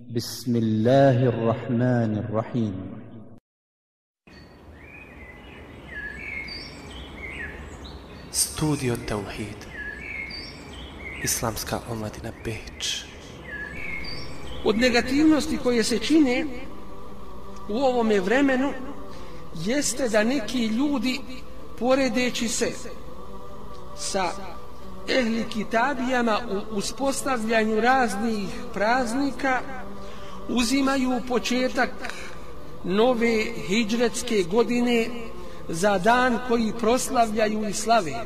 بسم الله الرحمن الرحيم Studio Tauhid Islamska omladina Beč od negativnosti koje se čine u ovome vremenu jeste da neki ljudi poredeći se sa ehli kitabijama u uspostavljanju raznih praznika uzimaju početak nove hijđretske godine za dan koji proslavljaju i slave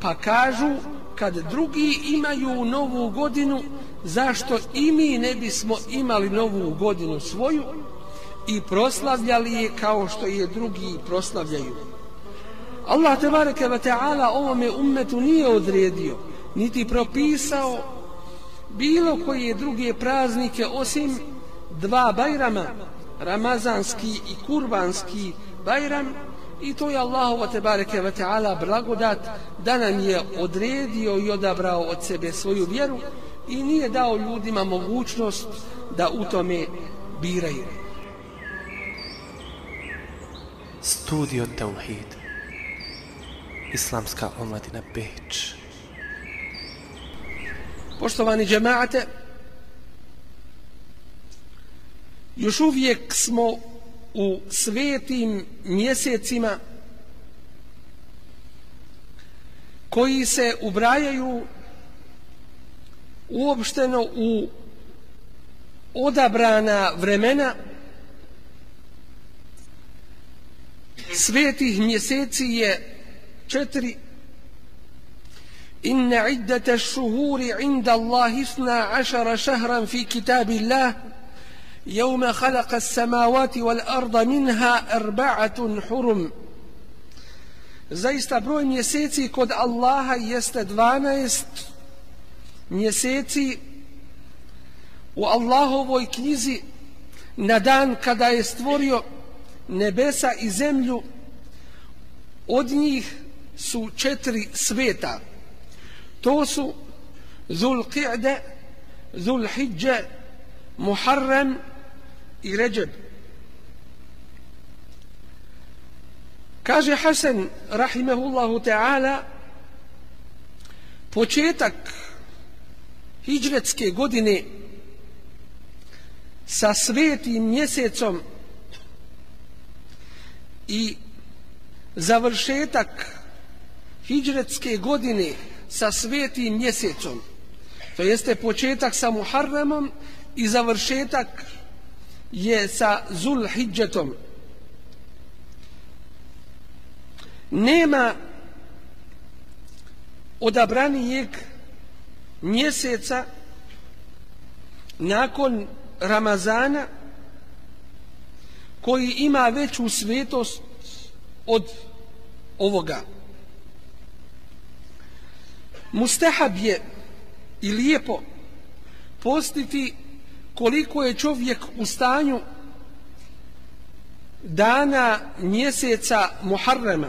pa kažu kad drugi imaju novu godinu zašto i mi ne bismo imali novu godinu svoju i proslavljali je kao što je drugi proslavljaju. Allah tebareke ve taala ovome ummetu nije odredio niti propisao bilo koje druge praznike osim dva bajrama ramazanski i kurbanski bajram i to je Allahu tebareke ve taala blagodat da nam je odredio i odabrao od sebe svoju vjeru i nije dao ljudima mogućnost da u tome biraju. Studio Tauhid Islamska omladina Beč Poštovani džemaate, Još uvijek smo u svetim mjesecima koji se ubrajaju uopšteno u odabrana vremena svetih mjeseci je četiri. Inne iddete šuhuri inda Allahi sna ašara šahran fi kitabi Allah يوم خلق السماوات والأرض منها أربعة حرم Zaista broj mjeseci kod Allaha jeste 12 mjeseci u Allahovoj knjizi na dan kada je stvorio nebesa i zemlju od njih su četiri sveta to su Zul Qi'de Zul Hidje Muharrem i Ređeb. Kaže Hasan rahimehullahu ta'ala početak hijđretske godine sa svetim mjesecom i završetak hijđretske godine sa svetim mjesecom to jeste početak sa Muharremom i završetak je sa Zulhidžetom nema odabranijeg mjeseca nakon Ramazana koji ima veću svetost od ovoga. Mustahab je i lijepo postiti koliko je čovjek u stanju dana mjeseca Muharrema.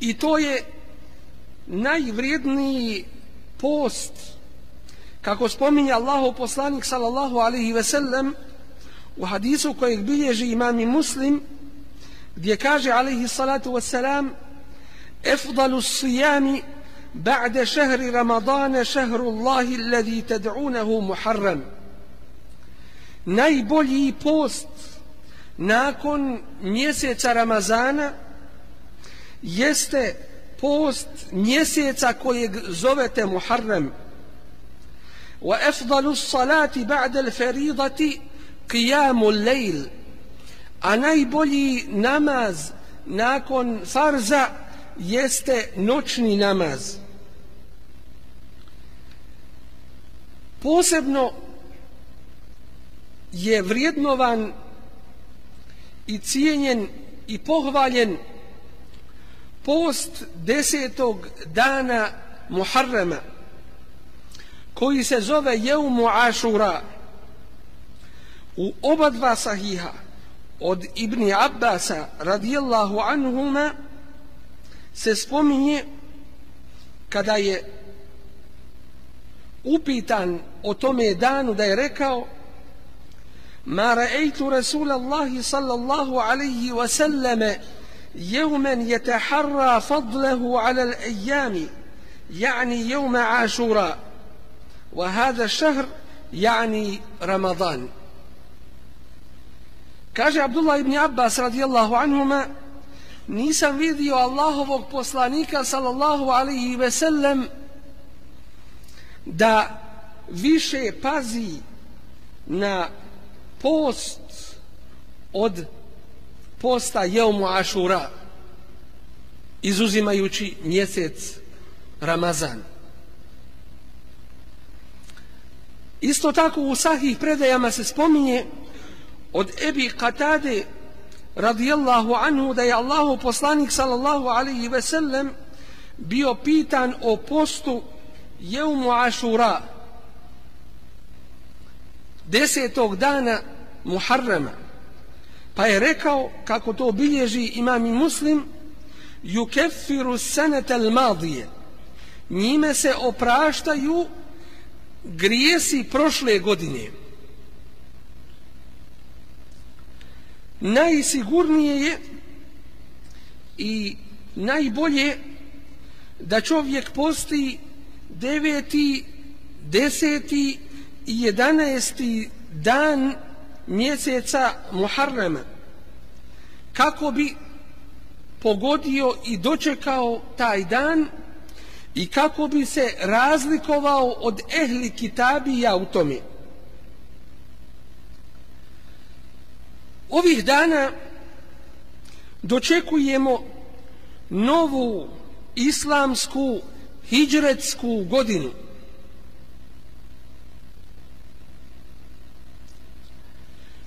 I to je najvrijedniji post kako spominje Allahu poslanik sallallahu alaihi ve sellem u hadisu kojeg bilježi imam i muslim gdje kaže alaihi salatu wassalam efdalu sijami بعد شهر رمضان شهر الله الذي تدعونه محرم najbolji post nakon mjeseca Ramazana jeste post mjeseca kojeg zovete Muharrem wa afdalu salati ba'da al-faridati qiyamu al-layl a najbolji namaz nakon farza jeste noćni namaz. Posebno je vrijednovan i cijenjen i pohvaljen post desetog dana Muharrema koji se zove Jeumu Ašura u oba dva sahiha od Ibni Abbasa radijallahu anhuma se spominje kada je upitan o tome danu da je rekao ما رأيت رسول الله صلى الله عليه وسلم يوما يتحرى فضله على الأيام يعني يوم عاشوراء وهذا الشهر يعني رمضان كاج عبد الله بن عباس رضي الله عنهما nisam vidio Allahovog poslanika sallallahu alaihi ve sellem da više pazi na post od posta jeumu ašura izuzimajući mjesec Ramazan. Isto tako u sahih predajama se spominje od Ebi Katade radijallahu anhu da je Allahu poslanik sallallahu alaihi ve sellem bio pitan o postu jeumu ašura desetog dana Muharrema. Pa je rekao kako to bilježi imam i muslim yukeffiru sanata al-madije njime se opraštaju grijesi prošle godine. Najsigurnije je i najbolje da čovjek posti deveti, deseti i jedanesti dan mjeseca Muharrema kako bi pogodio i dočekao taj dan i kako bi se razlikovao od ehli kitabija u tome. Ovih dana dočekujemo novu islamsku hijđretsku godinu.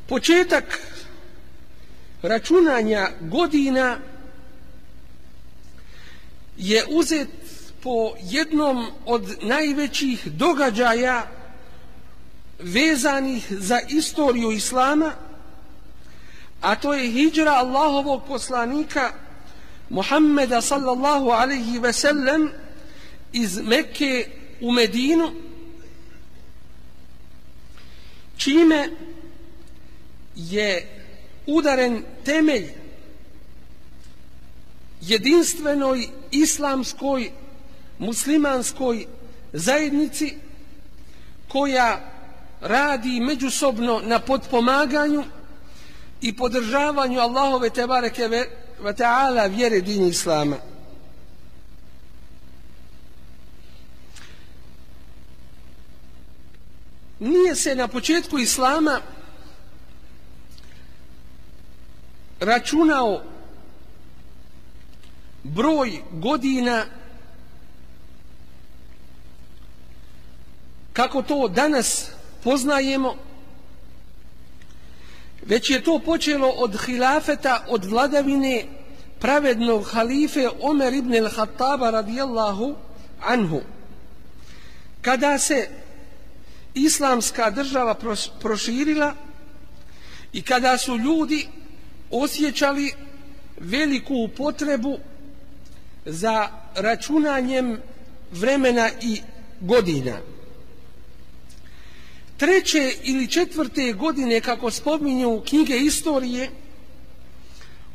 Početak računanja godina je uzet po jednom od najvećih događaja vezanih za istoriju Islama, a to je hijra Allahovog poslanika Muhammeda sallallahu alaihi ve sellem iz Mekke u Medinu, čime je udaren temelj jedinstvenoj islamskoj muslimanskoj zajednici koja radi međusobno na podpomaganju i podržavanju Allahove tebareke ve ta'ala vjere dini Islama. Nije se na početku Islama računao broj godina kako to danas poznajemo već je to počelo od hilafeta od vladavine pravednog halife Omer ibn al-Hattaba radijallahu anhu kada se islamska država proširila i kada su ljudi osjećali veliku potrebu za računanjem vremena i godina. Treće ili četvrte godine, kako spominju knjige istorije,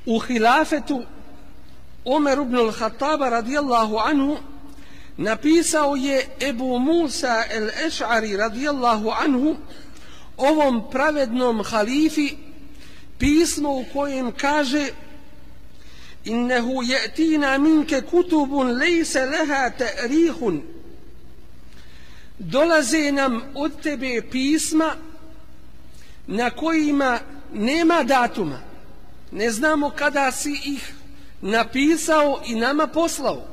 u hilafetu Omer ibn al-Khattaba radijallahu anhu napisao je Ebu Musa el-Eš'ari radijallahu anhu ovom pravednom halifi pismo u kojem kaže innehu je'tina minke kutubun lejse leha ta'rihun dolaze nam od tebe pisma na kojima nema datuma. Ne znamo kada si ih napisao i nama poslao.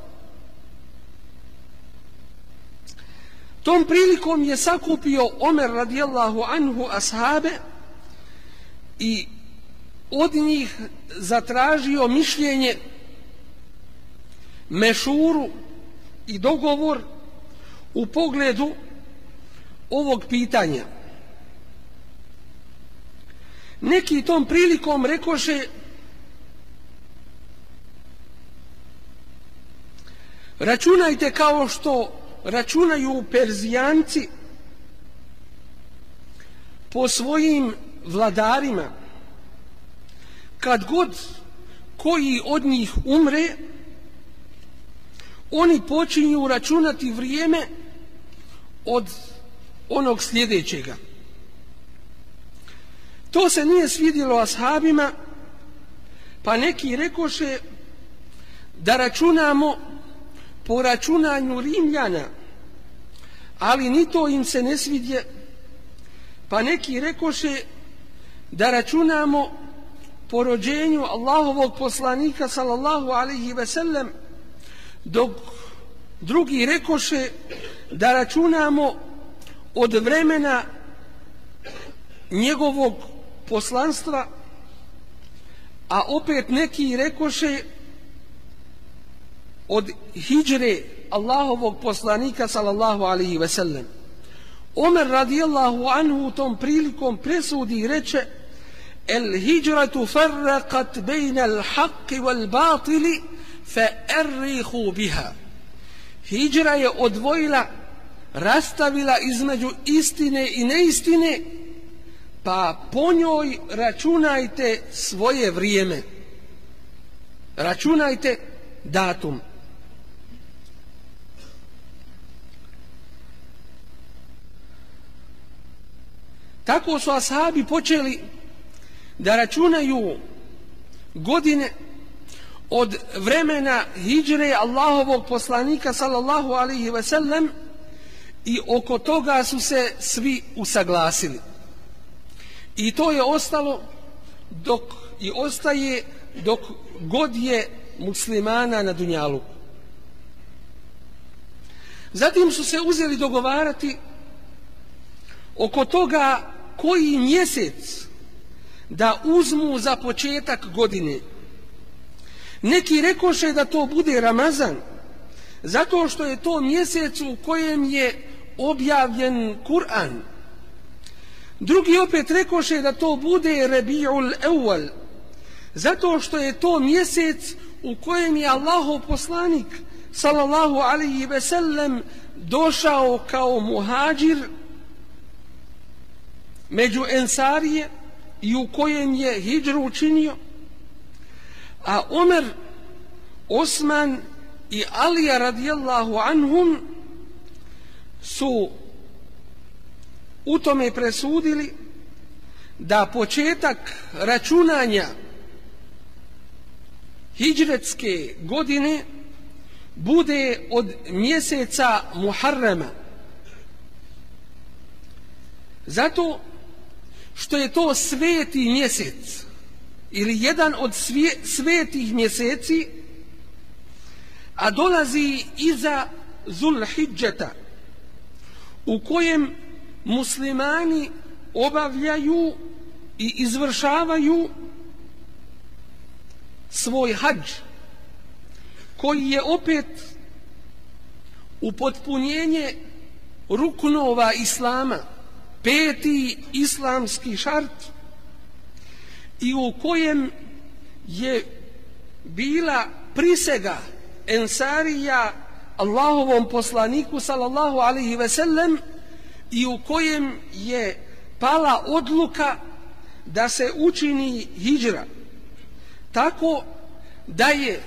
Tom prilikom je sakupio Omer radijallahu anhu ashabe i od njih zatražio mišljenje mešuru i dogovor u pogledu ovog pitanja. Neki tom prilikom rekoše računajte kao što računaju Perzijanci po svojim vladarima, kad god koji od njih umre, oni počinju računati vrijeme od onog sljedećega. To se nije svidjelo ashabima, pa neki rekoše da računamo po računanju Rimljana, ali ni to im se ne svidje, pa neki rekoše da računamo po rođenju Allahovog poslanika sallallahu alaihi ve sellem, dok drugi rekoše da računamo od vremena njegovog poslanstva, a opet neki rekoše od hijre Allahovog poslanika sallallahu alaihi ve sellem. Omer radijallahu anhu tom prilikom presudi i reče El hijratu farrakat bejna al haqqi wal batili fa errihu biha. Hijra je odvojila, rastavila između istine i neistine, pa po njoj računajte svoje vrijeme. Računajte datum. Tako su ashabi počeli da računaju godine od vremena hijre Allahovog poslanika sallallahu alaihi ve sellem i oko toga su se svi usaglasili. I to je ostalo dok i ostaje dok god je muslimana na dunjalu. Zatim su se uzeli dogovarati oko toga koji mjesec da uzmu za početak godine. Neki rekoše da to bude Ramazan, zato što je to mjesec u kojem je objavljen Kur'an. Drugi opet rekoše da to bude Rabi'ul Awal, zato što je to mjesec u kojem je Allahov poslanik sallallahu alaihi ve sellem došao kao muhađir među ensarije i u kojem je hijđru učinio a Omer Osman i Alija radijallahu anhum su u tome presudili da početak računanja hijđretske godine bude od mjeseca Muharrema. Zato što je to sveti mjesec ili jedan od svije, svetih mjeseci a dolazi iza Zulhidžeta u kojem muslimani obavljaju i izvršavaju svoj hađ koji je opet upotpunjenje ruknova islama peti islamski šart i u kojem je bila prisega ensarija Allahovom poslaniku sallallahu alaihi ve sellem i u kojem je pala odluka da se učini hijra. Tako da je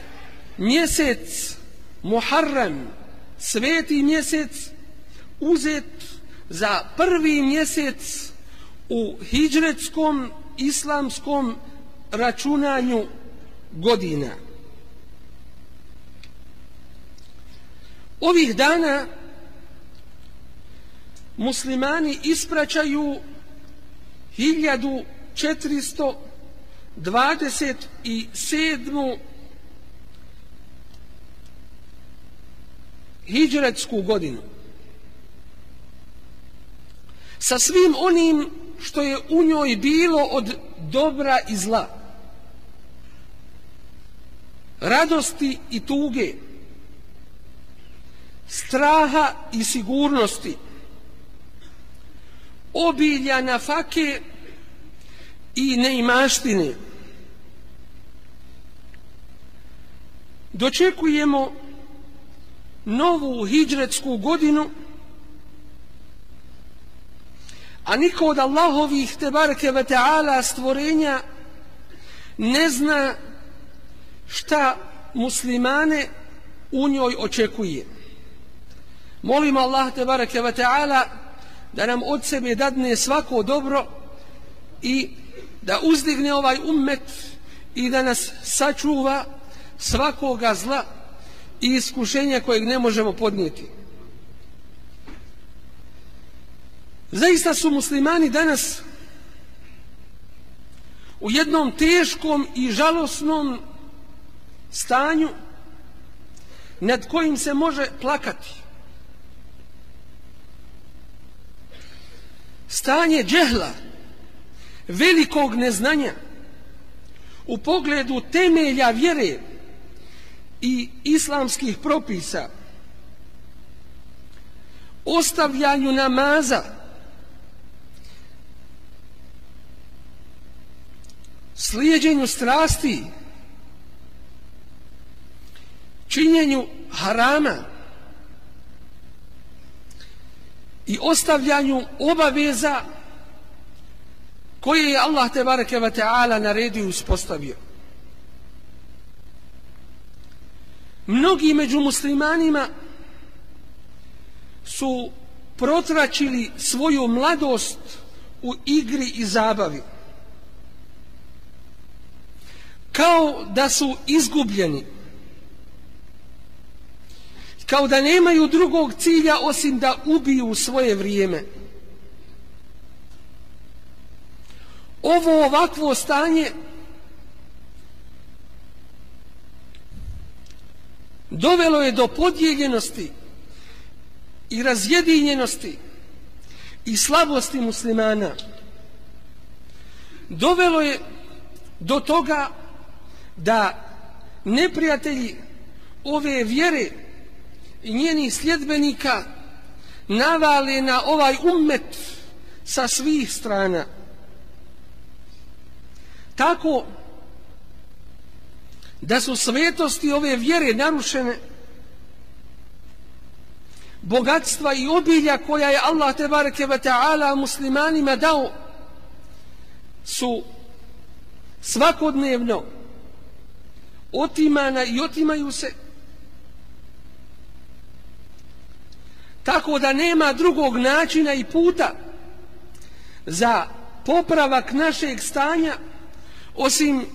mjesec Muharrem sveti mjesec uzet za prvi mjesec u hijretskom islamskom računanju godina. Ovih dana muslimani ispraćaju 1427. hijđretsku godinu. Sa svim onim što je u njoj bilo od dobra i zla. Radosti i tuge. Straha i sigurnosti. Obilja na fake i neimaštine. Dočekujemo novu hidžretsku godinu, a niko od Allahovih tebareke ve ta'ala stvorenja ne zna šta muslimane u njoj očekuje. Molim Allah tebareke ve ta'ala da nam od sebe dadne svako dobro i da uzdigne ovaj ummet i da nas sačuva svakoga zla i iskušenja kojeg ne možemo podnijeti. Zaista su muslimani danas u jednom teškom i žalosnom stanju nad kojim se može plakati. Stanje džehla, velikog neznanja, u pogledu temelja vjere i islamskih propisa, ostavljanju namaza, slijedjenju strasti, činjenju harama i ostavljanju obaveza koje je Allah te bareke ve taala naredio i uspostavio. Mnogi među muslimanima su protračili svoju mladost u igri i zabavi. Kao da su izgubljeni. Kao da nemaju drugog cilja osim da ubiju svoje vrijeme. ovo ovakvo stanje dovelo je do podijeljenosti i razjedinjenosti i slabosti muslimana. Dovelo je do toga da neprijatelji ove vjere i njenih sljedbenika navale na ovaj ummet sa svih strana. Tako da su svetosti ove vjere narušene bogatstva i obilja koja je Allah te bareke ve taala muslimanima dao su svakodnevno otimana i otimaju se tako da nema drugog načina i puta za popravak našeg stanja osim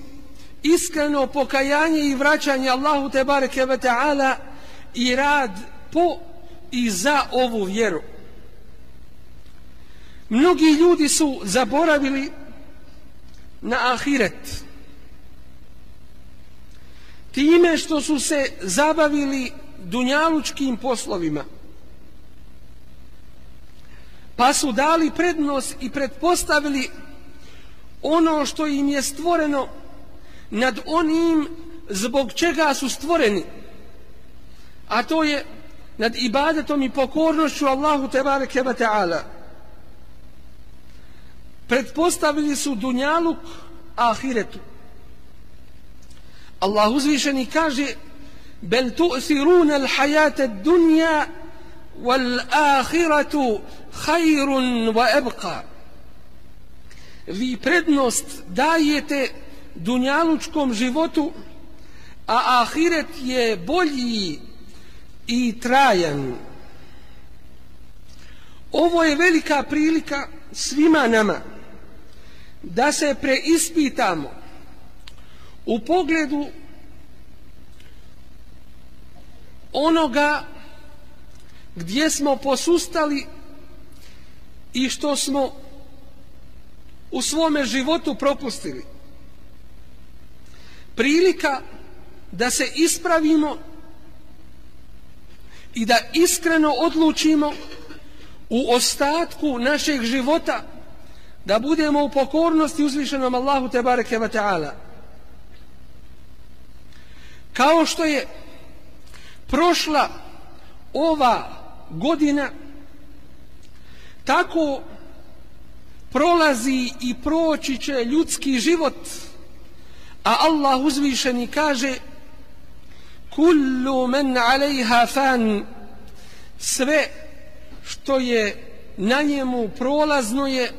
iskreno pokajanje i vraćanje Allahu te bareke ve taala i rad po i za ovu vjeru. Mnogi ljudi su zaboravili na ahiret. Time što su se zabavili dunjalučkim poslovima. Pa su dali prednost i pretpostavili ono što im je stvoreno nad onim zbog čega su stvoreni a to je nad ibadetom i pokornošću Allahu tebareke wa ta'ala pretpostavili su dunjaluk ahiretu Allah uzvišeni kaže bel tu'siruna al-hayata ad-dunya wal-akhiratu khairun wa abqa vi prednost dajete dunjalučkom životu, a ahiret je bolji i trajan. Ovo je velika prilika svima nama da se preispitamo u pogledu onoga gdje smo posustali i što smo u svome životu propustili. Prilika da se ispravimo i da iskreno odlučimo u ostatku našeg života da budemo u pokornosti uzvišenom Allahu te bareke ve taala. Kao što je prošla ova godina tako prolazi i proći će ljudski život, a Allah uzvišeni kaže kullu men alejha fan sve što je na njemu prolazno je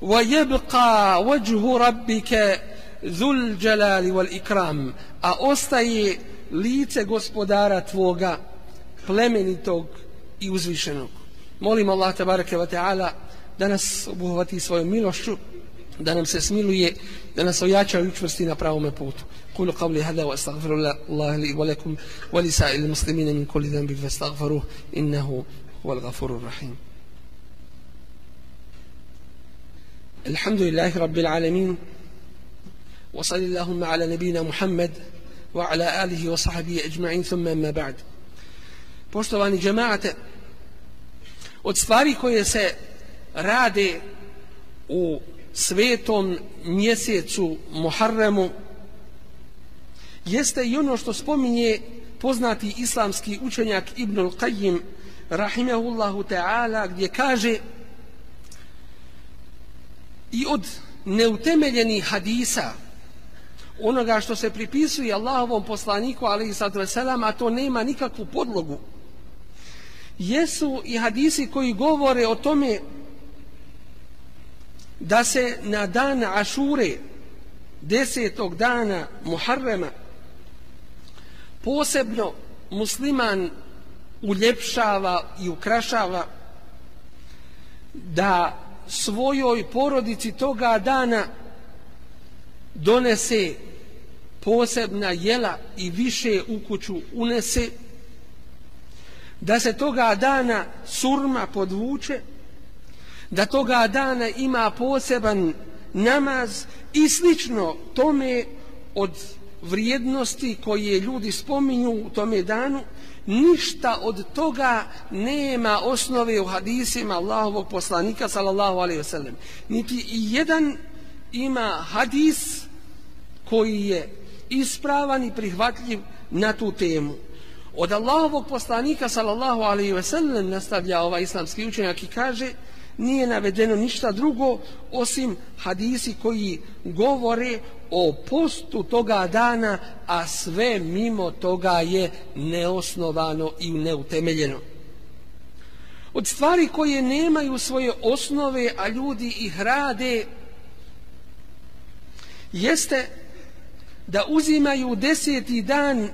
wa yabqa wajhu rabbika dhul jalali wal ikram a ostaje lice gospodara tvoga plemenitog i uzvišenog molim Allah tabaraka wa ta'ala da nas obuhvati svojom milošću da nam se smiluje da nas ojača i učvrsti na pravom putu قولوا قولي هذا واستغفر الله لي ولكم ولسائر المسلمين من كل ذنب فاستغفروه انه هو الغفور الرحيم الحمد لله رب العالمين وصل اللهم على نبينا محمد wa ala alihi wa sahbihi ajma'in thumma ma ba'd. Poštovani džemaate od stvari koje se rade u svetom mjesecu Muharremu jeste i ono što spominje poznati islamski učenjak Ibn Al-Qayyim rahimehullahu ta'ala gdje kaže i od neutemeljenih hadisa onoga što se pripisuje Allahovom poslaniku alaihi sallatu wasalam a to nema nikakvu podlogu. Jesu i hadisi koji govore o tome da se na dan Ašure desetog dana Muharrema posebno musliman uljepšava i ukrašava da svojoj porodici toga dana donese posebna jela i više u kuću unese da se toga dana surma podvuče da toga dana ima poseban namaz i slično tome od vrijednosti koje ljudi spominju u tome danu ništa od toga nema osnove u hadisima Allahovog poslanika sallallahu alejhi ve sellem niti i jedan ima hadis koji je ispravan i prihvatljiv na tu temu od Allahovog poslanika sallallahu alaihi ve sellem nastavlja ovaj islamski učenjak i kaže nije navedeno ništa drugo osim hadisi koji govore o postu toga dana, a sve mimo toga je neosnovano i neutemeljeno. Od stvari koje nemaju svoje osnove, a ljudi ih rade, jeste da uzimaju deseti dan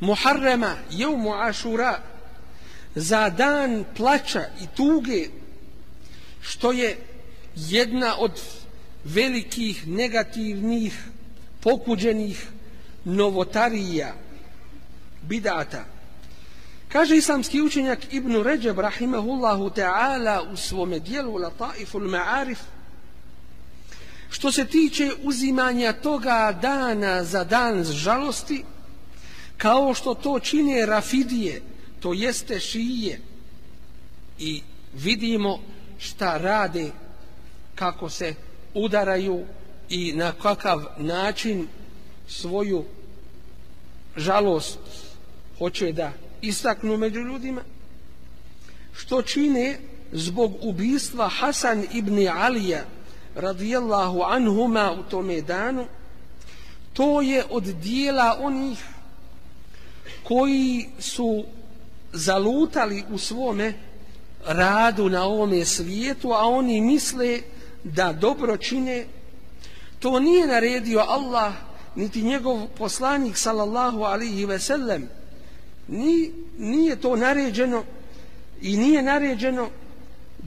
Muharrema, Jevmu Ašura, za dan plaća i tuge, što je jedna od velikih negativnih pokuđenih novotarija bidata. Kaže islamski učenjak Ibn Ređeb rahimahullahu ta'ala u svome dijelu Lataiful Ma'arif što se tiče uzimanja toga dana za dan žalosti kao što to čine rafidije to jeste šije. I vidimo šta rade kako se udaraju i na kakav način svoju žalost hoće da istaknu među ljudima. Što čine zbog ubistva Hasan ibn Alija radijallahu anhuma u tome danu to je od dijela onih koji su zalutali u svome radu na ovome svijetu a oni misle da dobro čine, to nije naredio Allah, niti njegov poslanik, sallallahu alihi ve sellem. Ni, nije to naređeno i nije naređeno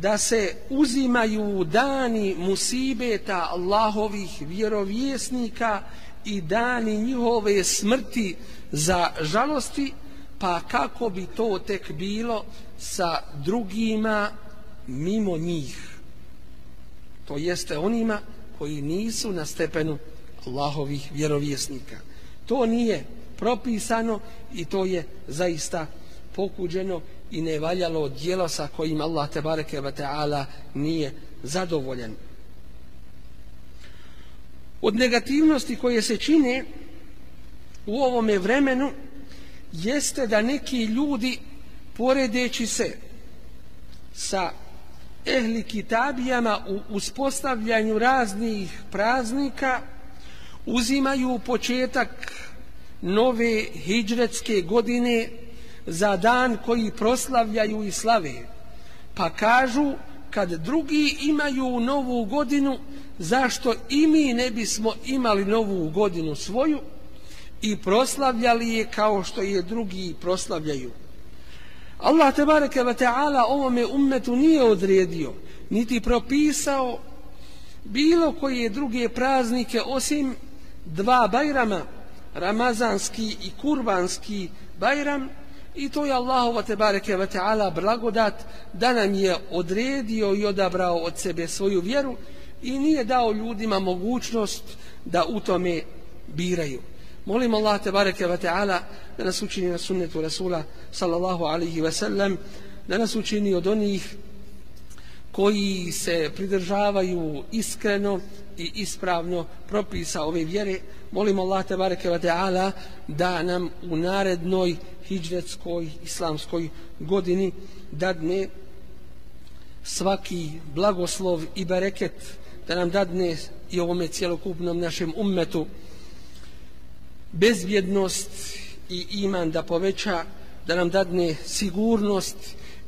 da se uzimaju dani musibeta Allahovih vjerovjesnika i dani njihove smrti za žalosti, pa kako bi to tek bilo sa drugima mimo njih to jeste onima koji nisu na stepenu Allahovih vjerovjesnika. To nije propisano i to je zaista pokuđeno i nevaljalo djelo sa kojim Allah te bareke ve taala nije zadovoljan. Od negativnosti koje se čine u ovome vremenu jeste da neki ljudi poredeći se sa ehli kitabijama u uspostavljanju raznih praznika uzimaju početak nove hijđretske godine za dan koji proslavljaju i slave. Pa kažu, kad drugi imaju novu godinu, zašto i mi ne bismo imali novu godinu svoju i proslavljali je kao što je drugi proslavljaju. Allah te bareke ve taala ovome ummetu nije odredio niti propisao bilo koje druge praznike osim dva bajrama ramazanski i kurbanski bajram i to je Allahu te bareke ve taala blagodat da nam je odredio i odabrao od sebe svoju vjeru i nije dao ljudima mogućnost da u tome biraju. Molim Allah te bareke ve taala da nas učini na sunnetu Rasula sallallahu alaihi ve sellem, da nas učini od onih koji se pridržavaju iskreno i ispravno propisa ove vjere. Molim Allah te bareke ve taala da nam u narednoj hidžretskoj islamskoj godini dadne svaki blagoslov i bereket da nam dadne i ovome cjelokupnom našem ummetu bezbjednost i iman da poveća, da nam dadne sigurnost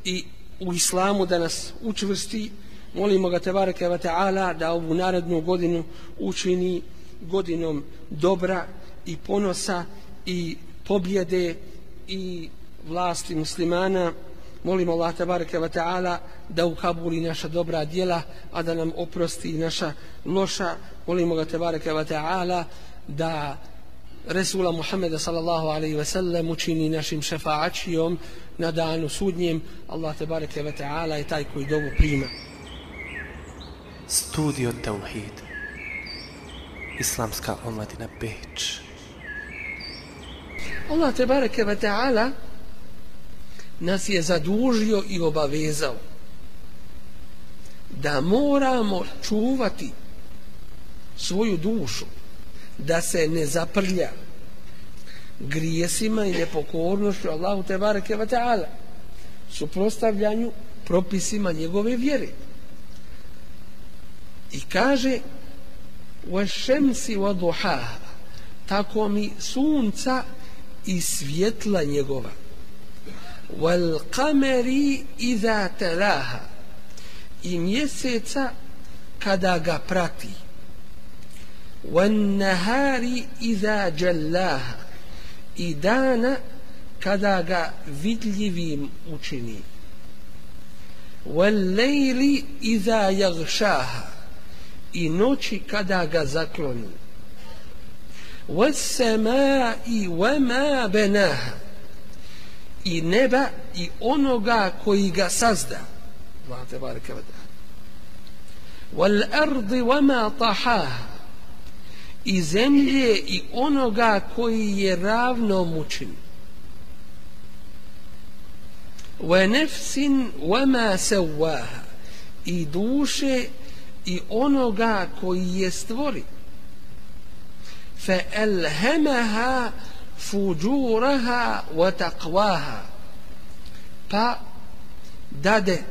i u islamu da nas učvrsti. Molimo ga Tebareke va ta'ala da ovu narednu godinu učini godinom dobra i ponosa i pobjede i vlasti muslimana. Molimo Allah Tebareke va ta'ala da ukabuli naša dobra djela, a da nam oprosti naša loša. Molimo ga Tebareke va ta'ala da Resula Muhammeda sallallahu alaihi ve sellem učini našim šefaačijom na danu sudnjem. Allah te bareke ve ta'ala je taj koji dovu prima. Studio Tauhid Islamska omladina Beč Allah te bareke ve ta'ala nas je zadužio i obavezao da moramo čuvati svoju dušu da se ne zaprlja grijesima i nepokornošću Allahu te bareke ve taala suprotstavljanju propisima njegove vjere. I kaže wa shamsi wa duha tako mi sunca i svjetla njegova. Wal qamari idha talaha i mjeseca kada ga prati. Wan nahari idha jallaha i dana kada ga vidljivim učini والليل إذا يغشاها i noći kada ga zakloni والسماء وما بناها i neba i onoga koji ga sazda Allah te bareke والأرض وما طحاها i zemlje i onoga koji je ravno mučin. Wa nafsin wa ma sawaha i duše i onoga koji je stvori. Fa alhamaha fujuraha wa taqwaha. Pa dade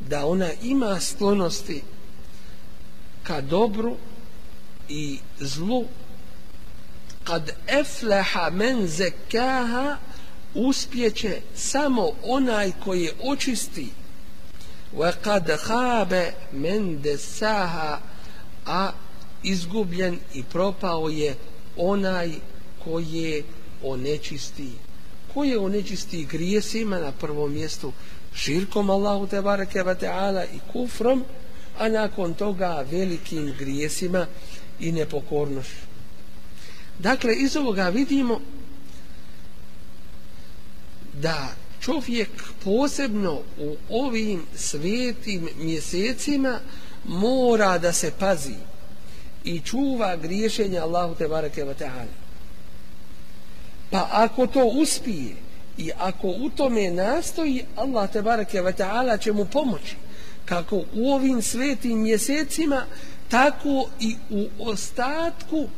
da ona ima sklonosti ka dobru i zlu kad efleha men zekaha uspjeće samo onaj koji je očisti. Wa kad habe men desaha a izgubljen i propao je onaj koji je onečisti. Koji je onečisti grijesima na prvom mjestu? Širkom Allahu te bareke ve taala i kufrom a nakon toga velikim grijesima i nepokornošću. Dakle, iz ovoga vidimo da čovjek posebno u ovim svetim mjesecima mora da se pazi i čuva griješenja Allahu te bareke ve taala. Pa ako to uspije i ako u tome nastoji, Allah te bareke ve taala će mu pomoći kako u ovim svetim mjesecima tako i u ostatku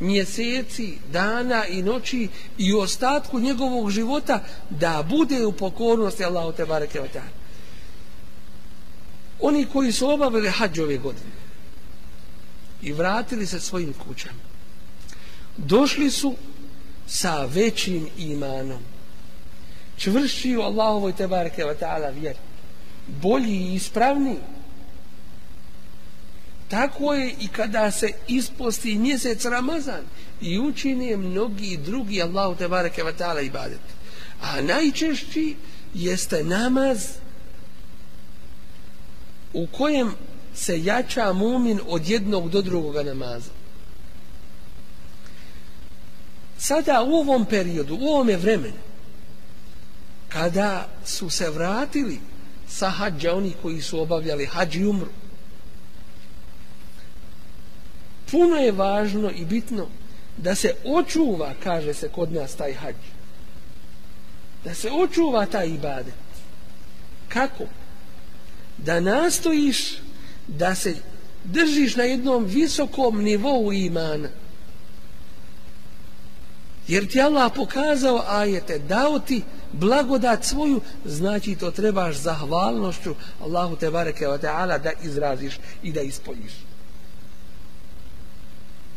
mjeseci, dana i noći i u ostatku njegovog života da bude u pokornosti Allahu te bareke ve taala. Oni koji su obavili hađ ove godine i vratili se svojim kućama došli su sa većim imanom čvršći u Allahovoj tebareke ve ta'ala vjeri bolji i ispravniji tako je i kada se isposti mjesec Ramazan i učine mnogi drugi Allahu tebareke ve ta'ala ibadet. A najčešći jeste namaz u kojem se jača mumin od jednog do drugoga namaza. Sada u ovom periodu u ovome vremenu kada su se vratili sa hađa oni koji su obavljali hađ i umru puno je važno i bitno da se očuva kaže se kod nas taj hađ da se očuva taj ibadet. Kako? Da nastojiš da se držiš na jednom visokom nivou imana. Jer ti Allah pokazao ajete dao ti blagodat svoju znači to trebaš zahvalnošću Allahu te bareke wa ta'ala da izraziš i da ispoljiš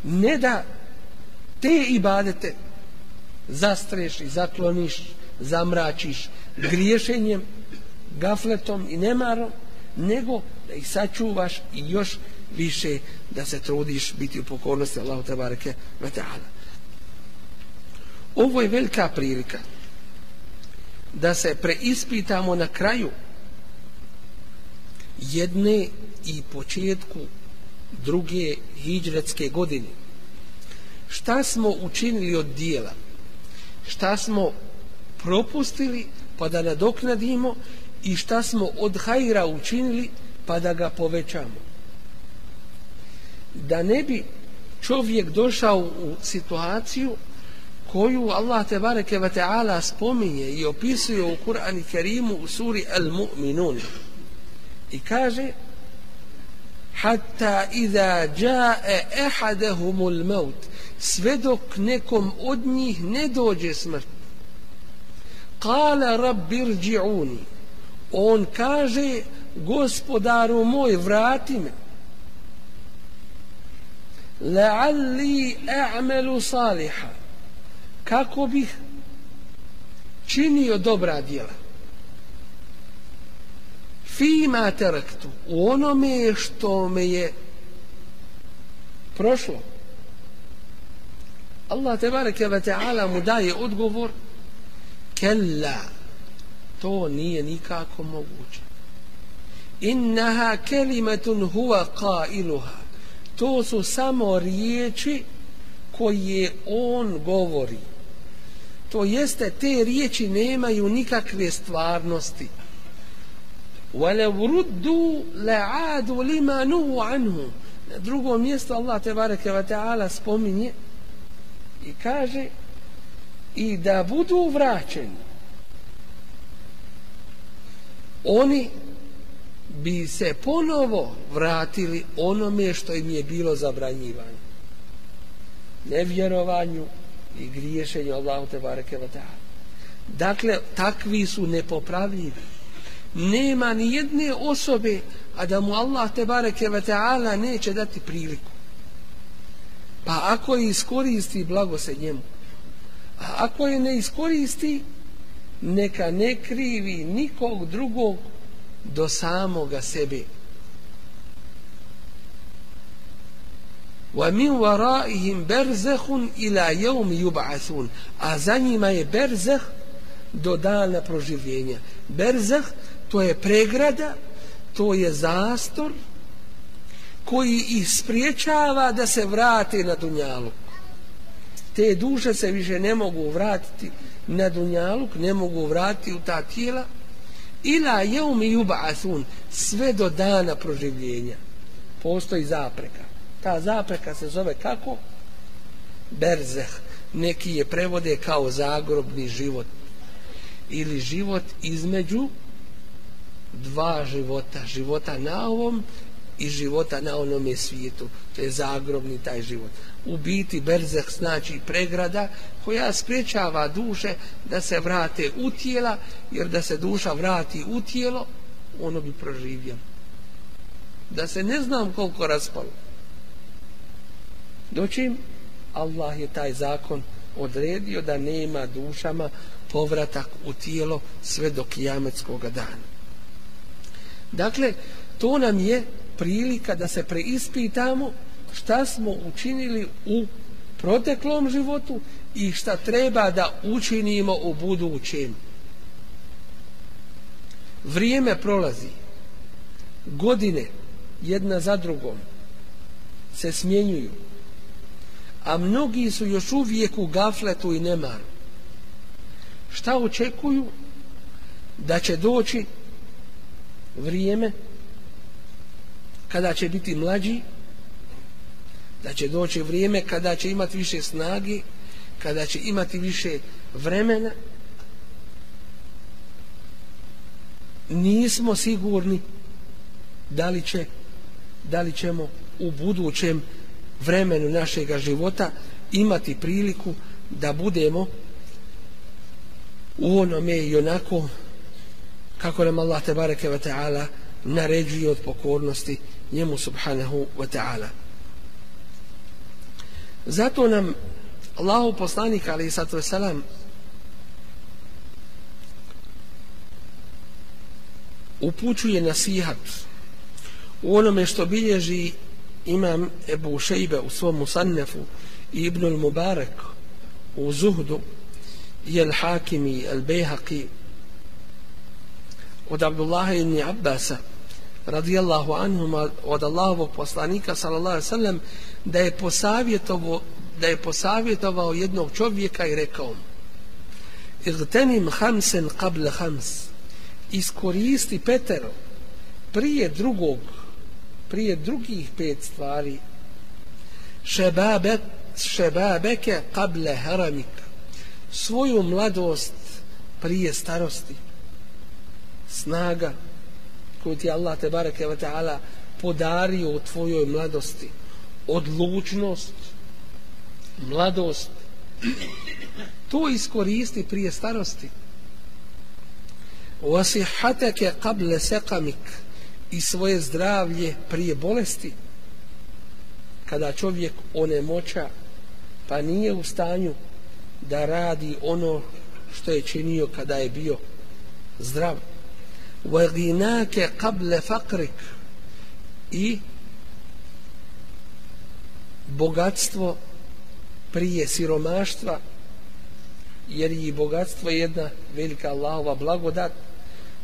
ne da te ibadete zastreš i zakloniš zamračiš griješenjem gafletom i nemarom nego da ih sačuvaš i još više da se trudiš biti u pokornosti Allahu te bareke ta'ala. Ovo je velika prilika da se preispitamo na kraju jedne i početku druge hijđretske godine. Šta smo učinili od dijela? Šta smo propustili pa da nadoknadimo i šta smo od hajra učinili pa da ga povećamo? Da ne bi čovjek došao u situaciju koju Allah te bareke ve taala spominje i opisuje u Kur'anu Kerimu u suri Al-Mu'minun. I kaže hatta iza ja'e ehadehumul maut. Sve dok nekom od njih ne dođe smrt. Kala rabbir dži'uni on kaže gospodaru moj vrati me. La'alli a'malu salihan. Kako bih činio dobra djela? Fima teraktu u onome što me je prošlo. Allah te bareke ve taala mu daje odgovor kella to nije nikako moguće. Innaha kelimatun huwa qailuha. To su samo riječi koje on govori. To jeste te riječi nemaju nikakve stvarnosti. وَلَوْ رُدُّوا لَعَادُوا لِمَا نُهُ عَنْهُ na drugom mjestu Allah te bareke ve taala spominje i kaže i da budu vraćeni oni bi se ponovo vratili onome što im je bilo zabranjivano nevjerovanju i griješenju Allahu te bareke ve taala. Dakle, takvi su nepopravljivi. Nema ni jedne osobe, a da mu Allah te bareke ve taala neće dati priliku. Pa ako je iskoristi, blago se njemu. A ako je ne iskoristi, neka ne krivi nikog drugog do samoga sebe. وَمِنْ وَرَائِهِمْ بَرْزَهٌ إِلَى يَوْمِ يُبْعَثُونَ a za njima je berzeh do dana proživljenja Berzeh to je pregrada to je zastor koji ih spriječava da se vrate na Dunjaluk. te duše se više ne mogu vratiti na dunjaluk ne mogu vratiti u ta tijela ila yawm yub'athun sve do dana proživljenja postoji zapreka ta zapreka se zove kako? Berzeh. Neki je prevode kao zagrobni život. Ili život između dva života. Života na ovom i života na onome svijetu. To je zagrobni taj život. U biti Berzeh znači pregrada koja spriječava duše da se vrate u tijela, jer da se duša vrati u tijelo, ono bi proživjelo. Da se ne znam koliko raspalo Dočim Allah je taj zakon odredio da nema dušama povratak u tijelo sve do kijametskog dana. Dakle, to nam je prilika da se preispitamo šta smo učinili u proteklom životu i šta treba da učinimo u budućem. Vrijeme prolazi. Godine jedna za drugom se smjenjuju. A mnogi su još uvijek u gafletu i nemaru. Šta očekuju? Da će doći vrijeme kada će biti mlađi, da će doći vrijeme kada će imati više snage, kada će imati više vremena, nismo sigurni da li, će, da li ćemo u budućem vremenu našeg života imati priliku da budemo u onome i onako kako nam Allah te bareke ve taala naređuje od pokornosti njemu subhanahu wa ta'ala. Zato nam Allahu poslanik ali sallatu selam upućuje nasihat u onome što bilježi imam Ebu Šejbe u svom musannefu i Ibnul Mubarek u Zuhdu i al-Hakimi Al Bejhaki od Abdullaha ibn Abbasa radijallahu anhuma od Allahovog poslanika sallallahu alejhi ve sellem da je posavjetovao da je posavjetovao jednog čovjeka i rekao mu Igtenim hamsen qabla hams. Iskoristi petero prije drugog prije drugih pet stvari. Šebabe šebabeke qabla haramik svoju mladost prije starosti snaga koju ti Allah te bareke ve taala podario u tvojoj mladosti. Odlučnost mladost. To iskoristi prije starosti. Wasihatake qabla saqamik i svoje zdravlje prije bolesti. Kada čovjek onemoća pa nije u stanju da radi ono što je činio kada je bio zdrav. وغناك قبل فقرك i bogatstvo prije siromaštva jer i bogatstvo je jedna velika Allahova blagodat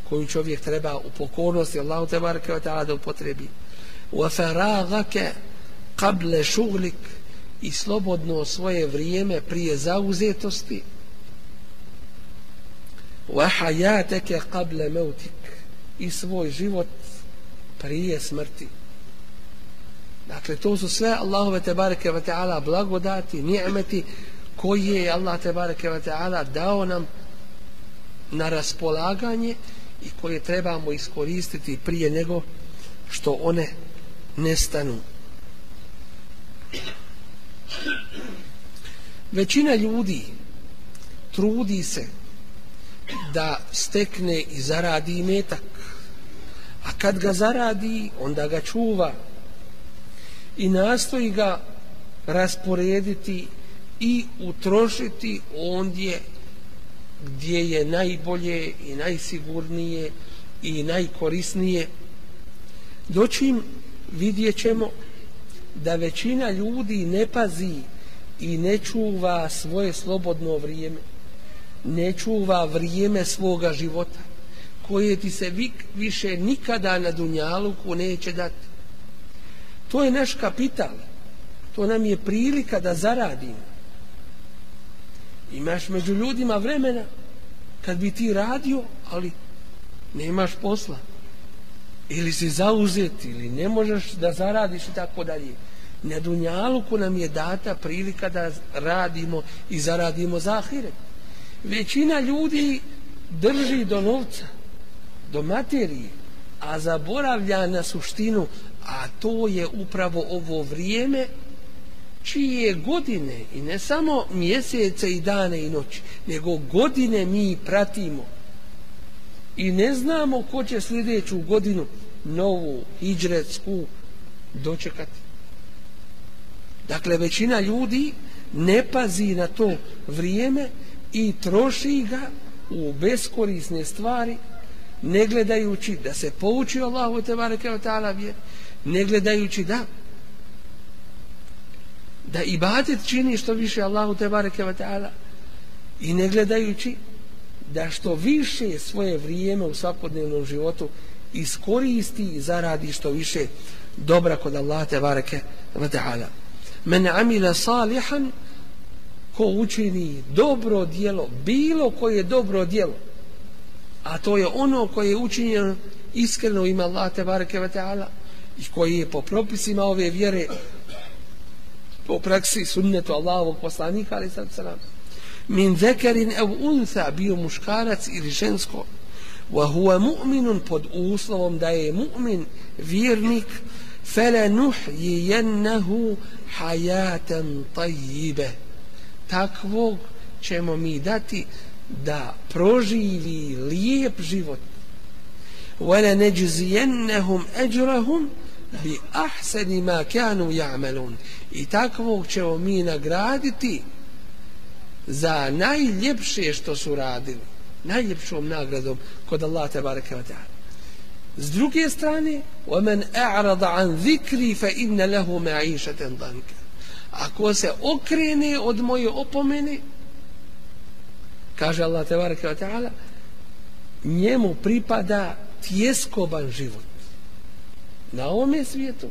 koju čovjek treba u pokornosti Allahu te bareke ve taala da upotrebi wa faragaka qabla shughlik i slobodno svoje vrijeme prije zauzetosti wa hayataka qabla mautik i svoj život prije smrti. Dakle, to su sve Allahove te bareke ve ta'ala blagodati, nijemeti koje je Allah te bareke ve ta'ala dao nam na raspolaganje i koje trebamo iskoristiti prije nego što one nestanu. Većina ljudi trudi se da stekne i zaradi metak kad ga zaradi onda ga čuva. I nastoji ga rasporediti i utrošiti ondje gdje je najbolje i najsigurnije i najkorisnije. Doćim vidjet ćemo da većina ljudi ne pazi i ne čuva svoje slobodno vrijeme ne čuva vrijeme svoga života koje ti se vik više nikada na dunjaluku neće dati. To je naš kapital. To nam je prilika da zaradimo. Imaš među ljudima vremena kad bi ti radio, ali nemaš posla. Ili si zauzet, ili ne možeš da zaradiš i tako dalje. Na dunjaluku nam je data prilika da radimo i zaradimo zahire. Većina ljudi drži do novca do materije, a zaboravlja na suštinu, a to je upravo ovo vrijeme čije godine i ne samo mjesece i dane i noći, nego godine mi pratimo i ne znamo ko će sljedeću godinu novu hijđretsku dočekati. Dakle, većina ljudi ne pazi na to vrijeme i troši ga u beskorisne stvari ne gledajući da se pouči Allahu te bareke ve taala vjer ne gledajući da da ibadet čini što više Allahu te bareke ve taala i ne gledajući da što više svoje vrijeme u svakodnevnom životu iskoristi i zaradi što više dobra kod Allaha te bareke ve taala. Men amila salihan ko učini dobro djelo bilo koje dobro djelo a to je ono koje je učinjeno iskreno ima Allah te bareke ve taala i koji je po propisima ove vjere po praksi sunnetu Allahovog poslanika ali sad selam min zekerin ev unsa bio muškarac ili žensko. Wa huwa mu'minun pod uslovom da je mu'min vjernik. Fele nuhyiyannahu hayatan tayyiba takvog ćemo mi dati da proživi lijep život wala najziyannahum ajrahum bi ahsani ma kanu ya'malun i takvog ćemo mi nagraditi za najljepše što su radili najljepšom nagradom kod Allah te bareke ve taala s druge strane ومن اعرض عن ذكري فان له معيشه ضنكا ako se okrene od moje opomene kaže Allah te bareke ve taala njemu pripada tjeskoban život na ovom svijetu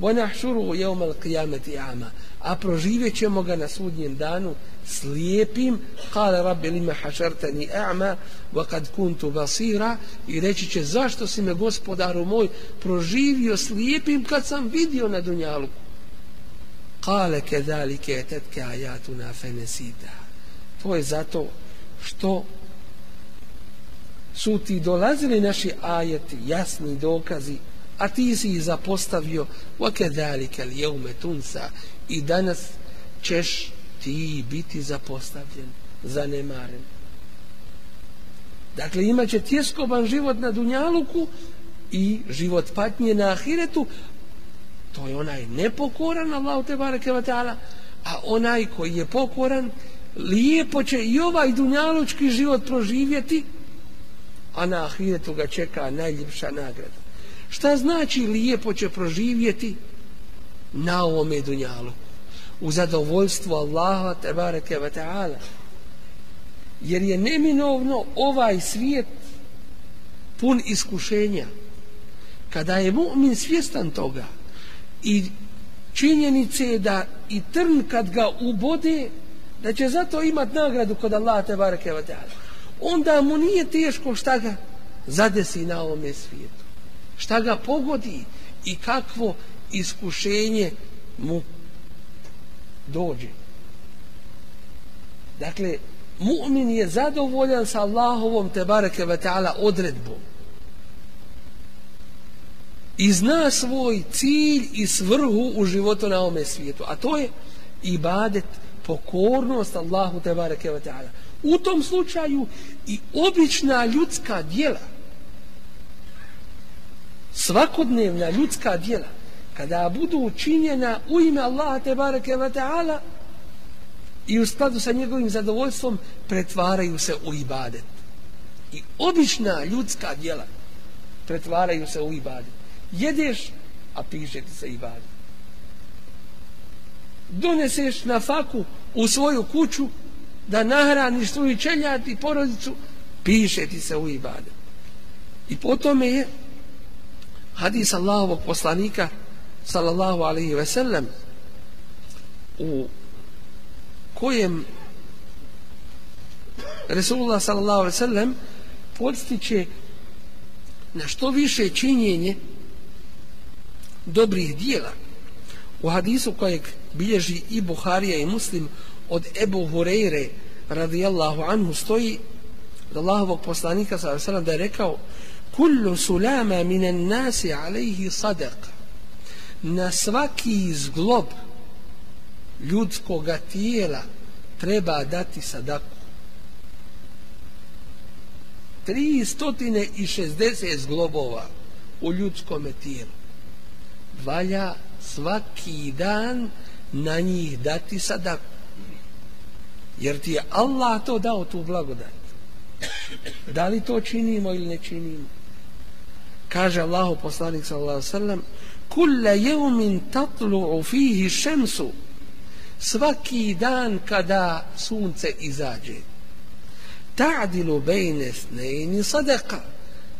ونحشره يوم القيامة أعمى a proživjet ćemo ga na sudnjem danu slijepim kale rabbi lima hašartani a'ma wa kad kuntu basira i reći će zašto si me gospodaru moj proživio slijepim kad sam vidio na dunjalu kale kedalike etetke ajatuna fenesita to je zato što su ti dolazili naši ajeti jasni dokazi a ti si ih zapostavio. وَكَذَلِكَ الْيَوْمَ تُنْسَ i danas ćeš ti biti zapostavljen, zanemaren. Dakle, imaće tjeskoban život na Dunjaluku i život patnje na Ahiretu, to je onaj nepokoran, Allah te bareke a onaj koji je pokoran, lijepo će i ovaj Dunjalučki život proživjeti, a na Ahiretu ga čeka najljepša nagrada. Šta znači lijepo će proživjeti? na ovome dunjalu u zadovoljstvu Allaha tebareke ve ta'ala jer je neminovno ovaj svijet pun iskušenja kada je mu'min svjestan toga i činjenice je da i trn kad ga ubode da će zato imat nagradu kod Allaha tebareke ve ta'ala onda mu nije teško šta ga zadesi na ovome svijetu šta ga pogodi i kakvo iskušenje mu dođe. Dakle, mu'min je zadovoljan sa Allahovom te bareke ve ta'ala odredbom. I zna svoj cilj i svrhu u životu na ovome svijetu. A to je ibadet, pokornost Allahu te bareke ve ta'ala. U tom slučaju i obična ljudska djela, svakodnevna ljudska djela, kada budu učinjena u ime Allaha te bareke ve taala i u skladu sa njegovim zadovoljstvom pretvaraju se u ibadet. I obična ljudska djela pretvaraju se u ibadet. Jedeš, a piše ti se ibadet. Doneseš na faku u svoju kuću da nahraniš svoju čeljat i porodicu, piše ti se u ibadet. I potom je hadis Allahovog poslanika sallallahu alaihi ve sellem u kojem Resulullah sallallahu alaihi ve sellem podstiče na što više činjenje dobrih dijela u hadisu kojeg bilježi i Buharija i Muslim od Ebu Hureyre radijallahu anhu stoji od Allahovog poslanika sallallahu alaihi da je rekao kullu sulama minan nasi alaihi sadaq na svaki zglob ljudskog tijela treba dati sadaku. 360 zglobova u ljudskom tijelu. Valja svaki dan na njih dati sadaku. Jer ti je Allah to dao tu blagodat. Da li to činimo ili ne činimo? Kaže Allahu poslanik sallallahu alejhi ve sellem: "Kulla yawmin tatlu'u fihi shamsu" Svaki dan kada sunce izađe. Ta'dilu bejne snejni sadaka.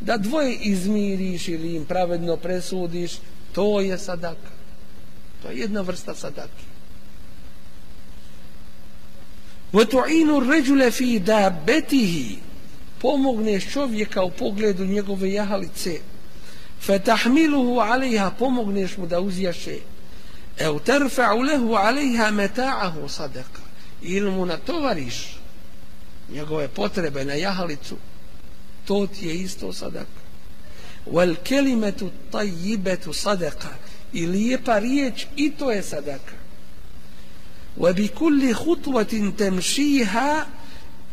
Da dvoje izmiriš ili im pravedno presudiš, to je sadaka. To je jedna vrsta sadake. وَتُعِينُ الرَّجُلَ فِي دَابَتِهِ Pomogneš čovjeka u pogledu njegove jahalice. فَتَحْمِلُهُ عَلَيْهَا Pomogneš mu da uzjaše. اَوْ تَرْفَعُ لَهُ عَلَيْهَا مَتَاعَهُ صَدَقَ Ili mu natovariš njegove potrebe na jahalicu. To ti je isto sadaka. وَالْكَلِمَةُ الطَّيِّبَةُ صَدَقَ I lijepa riječ i to je sadaka. وبكل خطوة تمشيها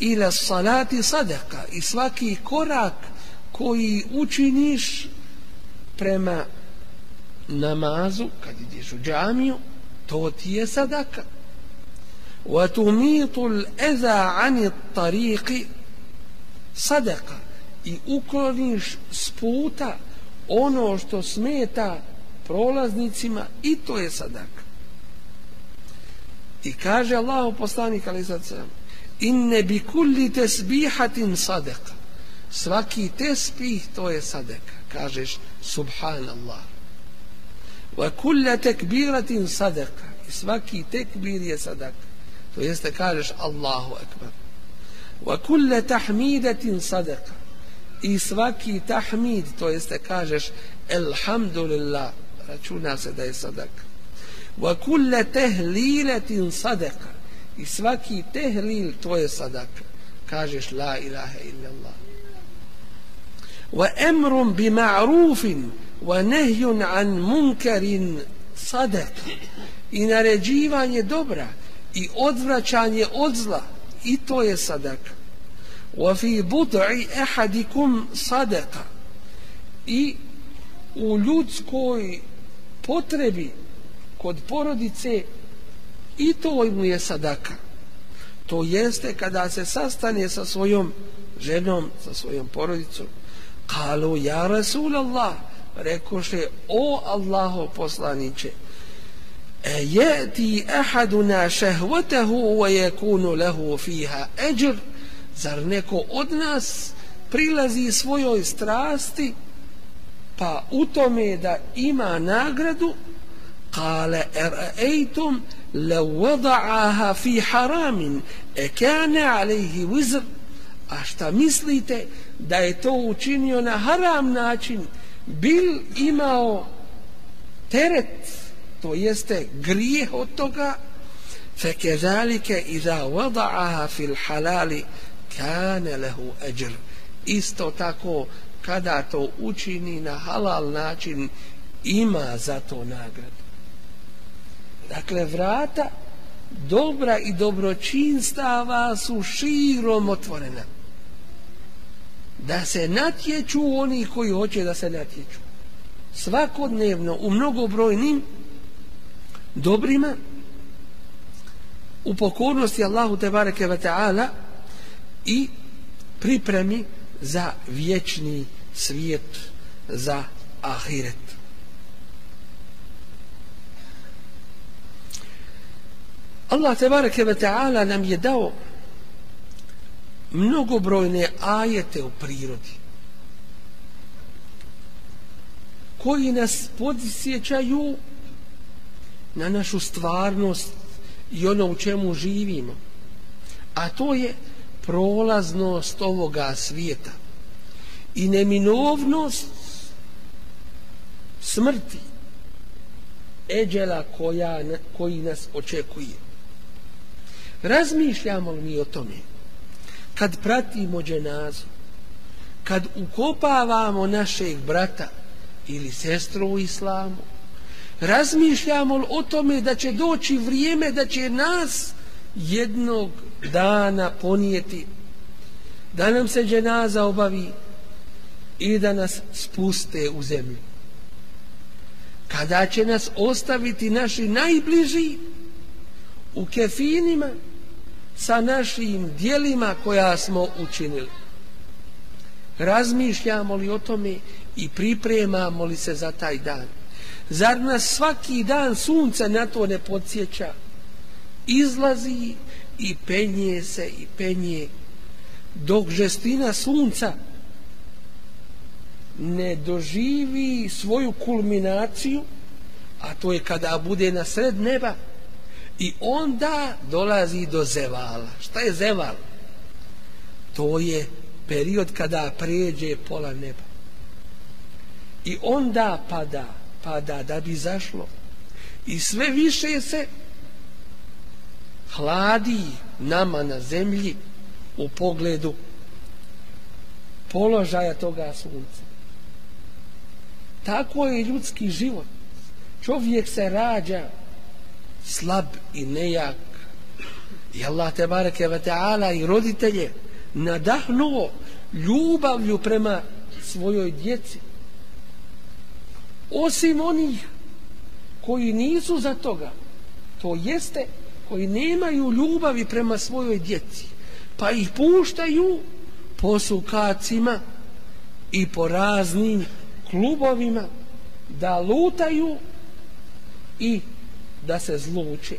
إلى الصلاة صدقة i svaki korak koji učiniš prema namazu kad ideš u džamiju to ti je sadaka وتميط الأذى عن الطريق صدقة i ukloniš s puta ono što smeta prolaznicima i to je sadaka I kaže Allahu poslanik ali sad sam inne bi kulli tesbihatin sadaka. Svaki tesbih to je sadaka. Kažeš subhanallah. Wa kulla tekbiratin sadaka. I svaki tekbir je sadaka. To jeste kažeš Allahu akbar. Wa kulla tahmidatin sadaka. I svaki tahmid to jeste kažeš elhamdulillah računa se da je sadaka. Wa kulla tahlilatin sadaka. I svaki tehlil to je sadaka. Kažeš la ilaha illa Allah. Wa amrun bi ma'rufin wa nahyun an munkarin sadaka. I naređivanje dobra i odvraćanje od zla i to je sadaka. Wa fi bud'i ahadikum sadaka. I u ljudskoj potrebi kod porodice i to mu je sadaka. To jeste kada se sastane sa svojom ženom, sa svojom porodicom. Kalu, ja Rasulallah, rekoše, o Allaho poslaniće, e jeti ahaduna šehvatehu wa yakunu lahu fiha ajr zar neko od nas prilazi svojoj strasti pa u tome da ima nagradu قال أرأيتم لو وضعها في حرام أكان عليه وزر A šta mislite da je to učinio na haram način, bil imao teret, to jeste grijeh od toga, فكذلك إذا وضعها في الحلال كان له أجر isto tako kada to učini na halal način ima za to nagradu Dakle, vrata dobra i dobročinstava su širom otvorena. Da se natječu oni koji hoće da se natječu. Svakodnevno u mnogobrojnim dobrima u pokornosti Allahu te bareke ve taala i pripremi za vječni svijet za ahiret. Allah tebareke ve ta'ala nam je dao mnogobrojne ajete u prirodi koji nas podsjećaju na našu stvarnost i ono u čemu živimo a to je prolaznost ovoga svijeta i neminovnost smrti eđela koja, koji nas očekuje Razmišljamo li mi o tome? Kad pratimo dženazu, kad ukopavamo našeg brata ili sestru u islamu, razmišljamo li o tome da će doći vrijeme da će nas jednog dana ponijeti, da nam se dženaza obavi i da nas spuste u zemlju. Kada će nas ostaviti naši najbliži u kefinima, sa našim dijelima koja smo učinili. Razmišljamo li o tome i pripremamo li se za taj dan? Zar nas svaki dan sunce na to ne podsjeća? Izlazi i penje se i penje dok žestina sunca ne doživi svoju kulminaciju, a to je kada bude na sred neba, i onda dolazi do zevala. Šta je zeval? To je period kada pređe pola neba. I onda pada, pada da bi zašlo. I sve više se hladi nama na zemlji u pogledu položaja toga sunca. Tako je ljudski život. Čovjek se rađa slab i nejak. I Allah te bareke ve taala i roditelje nadahnuo ljubavlju prema svojoj djeci. Osim onih koji nisu za toga, to jeste koji nemaju ljubavi prema svojoj djeci, pa ih puštaju po sukacima i po raznim klubovima da lutaju i da se zluče.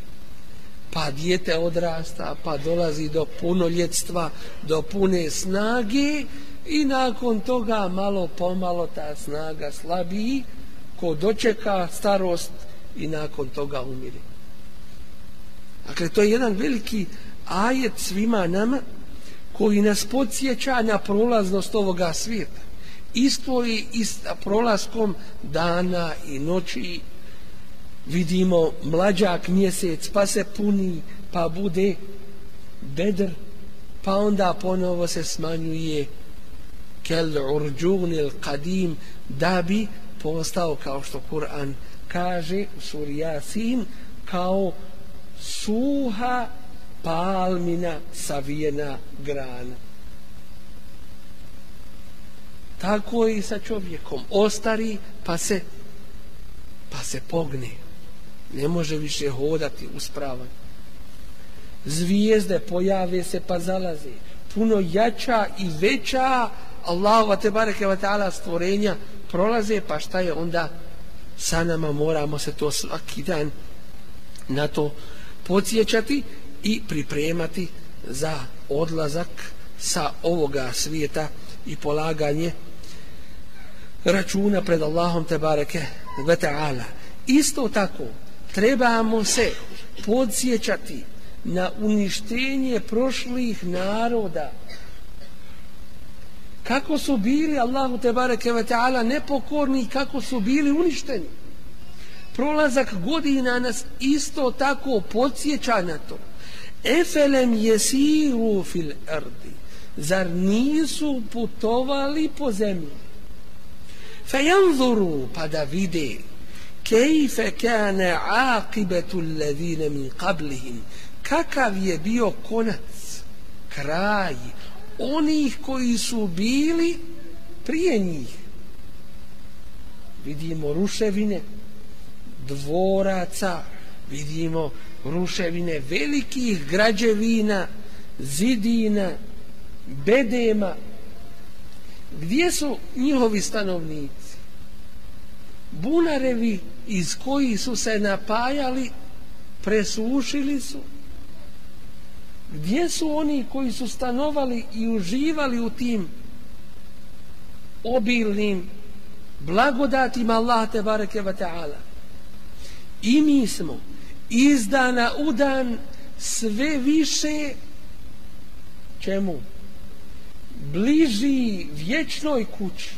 Pa dijete odrasta, pa dolazi do punoljetstva, do pune snage i nakon toga malo pomalo ta snaga slabiji ko dočeka starost i nakon toga umiri. Dakle, to je jedan veliki ajet svima nama koji nas podsjeća na prolaznost ovoga svijeta. Isto je i prolaskom dana i noći. Vidimo mlađak mjesec pa se puni pa bude bedr pa onda ponovo se smanjuje kel urđunil kadim qadim da bi postao kao što Kur'an kaže u suri Yasin kao suha palmina savijena grana tako i sa čovjekom. Ostari pa se pa se pogne. Ne može više hodati uspravan. Zvijezde pojave se pa zalaze. Puno jača i veća Allahu te bareke ve taala stvorenja prolaze pa šta je onda sa nama? Moramo se to svaki dan na to podsjećati i pripremati za odlazak sa ovoga svijeta i polaganje računa pred Allahom te bareke ve taala. Isto tako trebamo se podsjećati na uništenje prošlih naroda. Kako su bili Allahu te bareke ve taala nepokorni kako su bili uništeni. Prolazak godina nas isto tako podsjeća na to. Efelem jesiru fil ardi. Zar nisu putovali po zemlji? Fejanzuru pa da vide kejfe kane aqibetu alladhina min qablihim. Kakav je bio konac kraj onih koji su bili prije njih. Vidimo ruševine dvoraca vidimo ruševine velikih građevina zidina bedema. Gdje su njihovi stanovnici? Bunarevi iz koji su se napajali presušili su. Gdje su oni koji su stanovali i uživali u tim obilnim blagodatima Allah te bareke ve taala? I mi smo iz dana u dan sve više čemu? Bliži vječnoj kući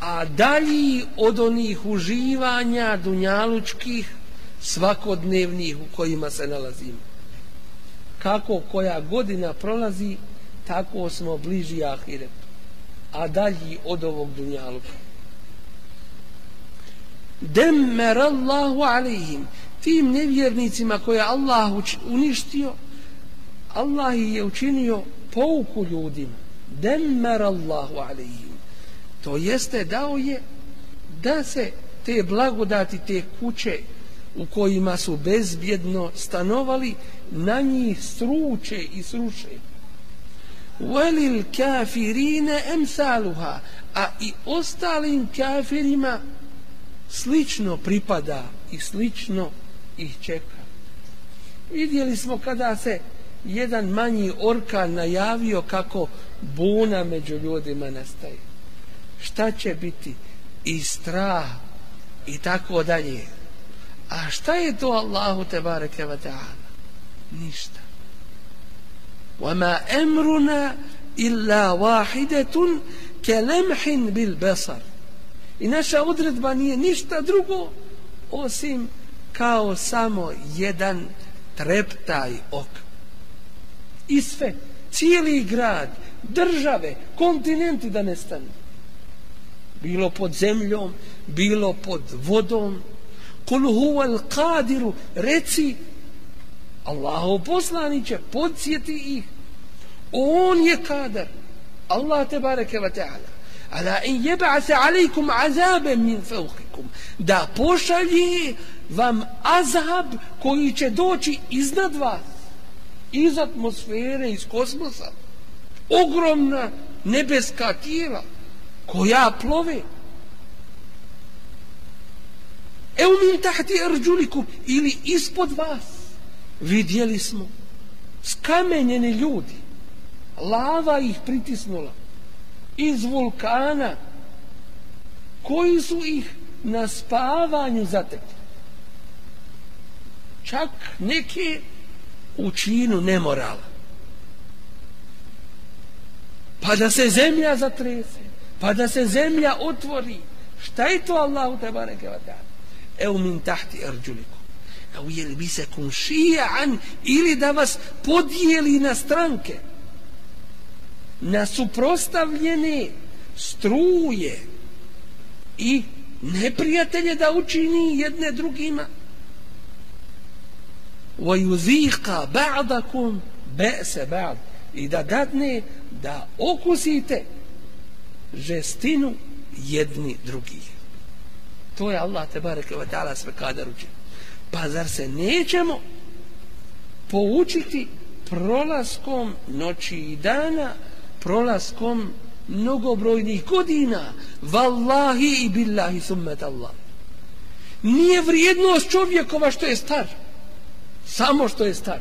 a dalji od onih uživanja dunjalučkih svakodnevnih u kojima se nalazimo. Kako koja godina prolazi tako smo bliži ahiretu a dalji od ovog dunjaluka. Demmer Allahu alihim tim nevjernicima koje Allah uništio Allah je učinio pouku ljudima. Demmer Allahu alihim to jeste dao je da se te blagodati te kuće u kojima su bezbjedno stanovali, na njih sruče i sruše. Velil kafirine emsaluha, a i ostalim kafirima slično pripada i slično ih čeka. Vidjeli smo kada se jedan manji orkan najavio kako buna među ljudima nastaje Šta će biti? I strah i tako dalje. A šta je to Allahu te bareke ve taala? Ništa. وما امرنا الا واحده كلمح بالبصر I naša odredba nije ništa drugo osim kao samo jedan treptaj oka. I sve, cijeli grad, države, kontinenti da nestanu. Bilo pod zemljom, bilo pod vodom. Kul huwa al-qadiru, reci Allahov poslaniće, podsjeti ih. On je kadar. Allah te bareke ve taala. Ala in yeb'as alaykum azaban min fawqikum. Da pošalje vam azab koji će doći iznad vas. Iz atmosfere, iz kosmosa. Ogromna nebeska tijela koja plove. eu min tahti arđulikum ili ispod vas. Vidjeli smo skamenjeni ljudi. Lava ih pritisnula. Iz vulkana. Koji su ih na spavanju zatekli? Čak neke u činu nemorala. Pa da se zemlja zatrese pa da se zemlja otvori. Šta je to Allahu te bareke wa ta'ala? Eu min tahti arđuliku au yelbisakum shi'an ili da vas podijeli na stranke? Na suprostavljene struje i neprijatelje da učini jedne drugima. Wa yuziqa ba'dakum ba'sa ba'd. I da dadne da okusite žestinu jedni drugih to je Allah te bareke ve taala sve kadar učini Pa zar se nećemo poučiti prolaskom noći i dana, prolaskom mnogobrojnih godina, vallahi i billahi summet Allah. Nije vrijednost čovjekova što je star, samo što je star.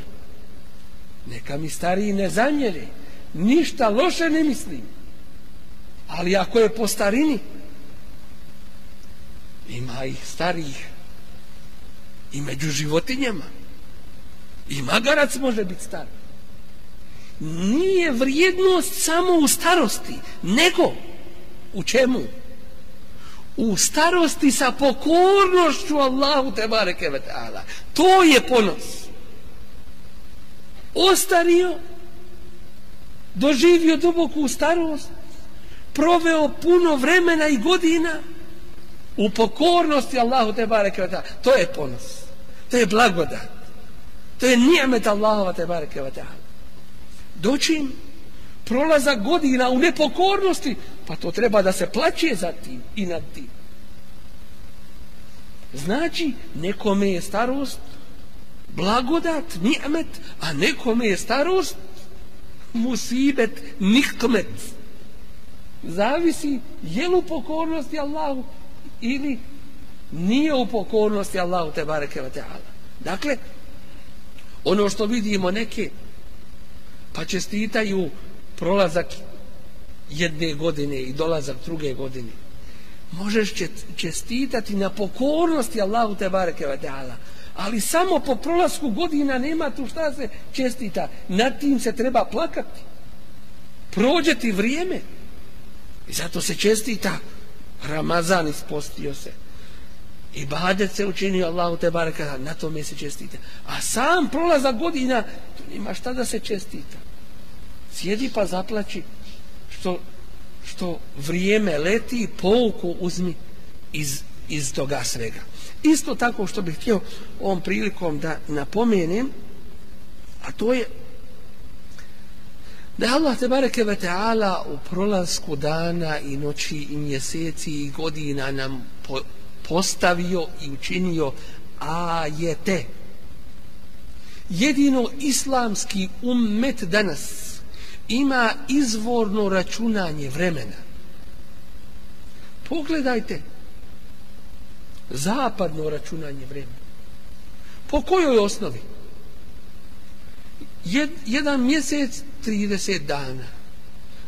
Neka mi stariji ne zamjeri, ništa loše ne mislim. Ali ako je po starini, ima ih starijih i među životinjama. I magarac može biti star. Nije vrijednost samo u starosti, nego u čemu? U starosti sa pokornošću Allahu te bareke ve taala. To je ponos. Ostario, doživio duboku starost, proveo puno vremena i godina u pokornosti Allahu te bareke ve taala. To je ponos. To je blagodat. To je ni'met Allahova te bareke ve ta'ala. Dočim prolaza godina u nepokornosti, pa to treba da se plaće za tim i nad tim. Znači, nekome je starost blagodat, ni'met, a nekome je starost musibet, nikmet. Zavisi je li u pokornosti Allahu ili nije u pokornosti Allahu te bareke ve taala. Dakle, ono što vidimo neke pa čestitaju prolazak jedne godine i dolazak druge godine. Možeš čestitati na pokornosti Allahu te bareke ve taala. Ali samo po prolasku godina nema tu šta se čestita. Nad tim se treba plakati. Prođe ti vrijeme. I zato se čestita. Ramazan ispostio se. Ibadet se učinio Allahu te baraka na tome se čestite. A sam prolaza godina tu nima šta da se čestita. Sjedi pa zaplači što, što vrijeme leti pouku uzmi iz, iz toga svega. Isto tako što bih htio ovom prilikom da napomenem a to je da Allah te bareke ve taala u prolasku dana i noći i mjeseci i godina nam po, postavio i učinio ajete. Jedino islamski ummet danas ima izvorno računanje vremena. Pogledajte zapadno računanje vremena. Po kojoj osnovi? Jed, jedan mjesec 30 dana.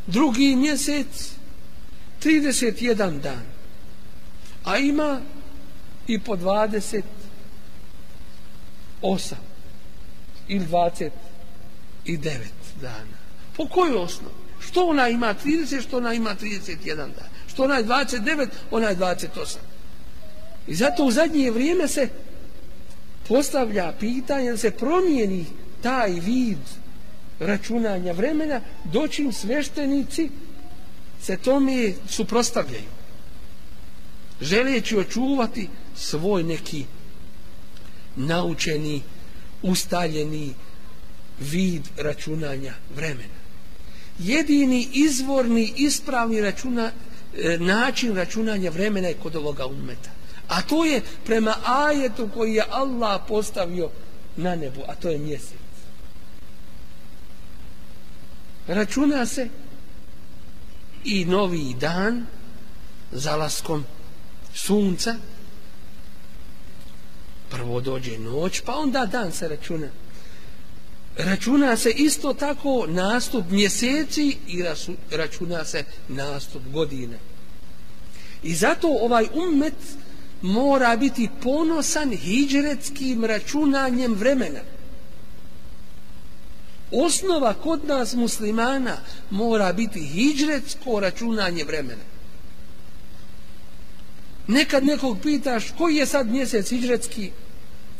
Drugi mjesec 31 dan. A ima i po 28 ili 29 dana. Po kojoj osnovi? Što ona ima 30, što ona ima 31 dan? Što ona je 29, ona je 28. I zato u zadnje vrijeme se postavlja pitanje da se promijeni taj vid računanja vremena, doćim sveštenici se tome suprostavljaju. Želeći očuvati svoj neki naučeni, ustaljeni vid računanja vremena. Jedini izvorni, ispravni računa, e, način računanja vremena je kod ovoga umeta. A to je prema ajetu koji je Allah postavio na nebu, a to je mjesec. Računa se i novi dan zalaskom sunca. Prvo dođe noć, pa onda dan se računa. Računa se isto tako nastup mjeseci i računa se nastup godine. I zato ovaj ummet mora biti ponosan hijđretskim računanjem vremena. Osnova kod nas muslimana mora biti hijđretsko računanje vremena. Nekad nekog pitaš koji je sad mjesec hijđretski?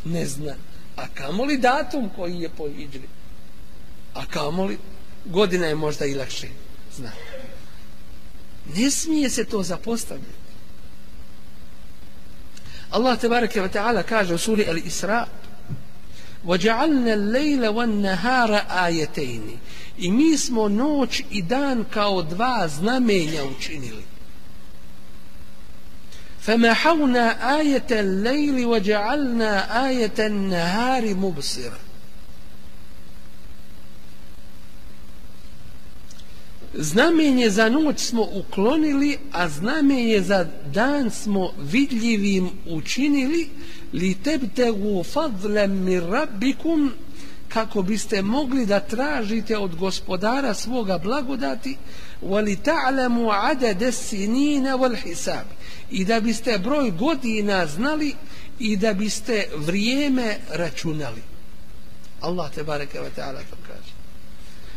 Ne zna. A kamoli datum koji je po hijđri? A kamoli godina je možda i lakše? Zna. Ne smije se to zapostavljati. Allah te bareke ve taala kaže u suri Al-Isra وَجَعَلْنَا اللَّيْلَ وَالنَّهَارَ آيَتَيْنِ I mi smo noć i dan kao dva znamenja učinili. فَمَحَوْنَا آيَةَ اللَّيْلِ وَجَعَلْنَا آيَةَ النَّهَارِ مُبْصِرًا znamenje za noć smo uklonili, a znamenje za dan smo vidljivim učinili, li tebtegu fadlem mi rabbikum, kako biste mogli da tražite od gospodara svoga blagodati, wali ta'lamu adade sinina wal hisab. I da biste broj godina znali i da biste vrijeme računali. Allah te bareke ve ta'ala to kaže.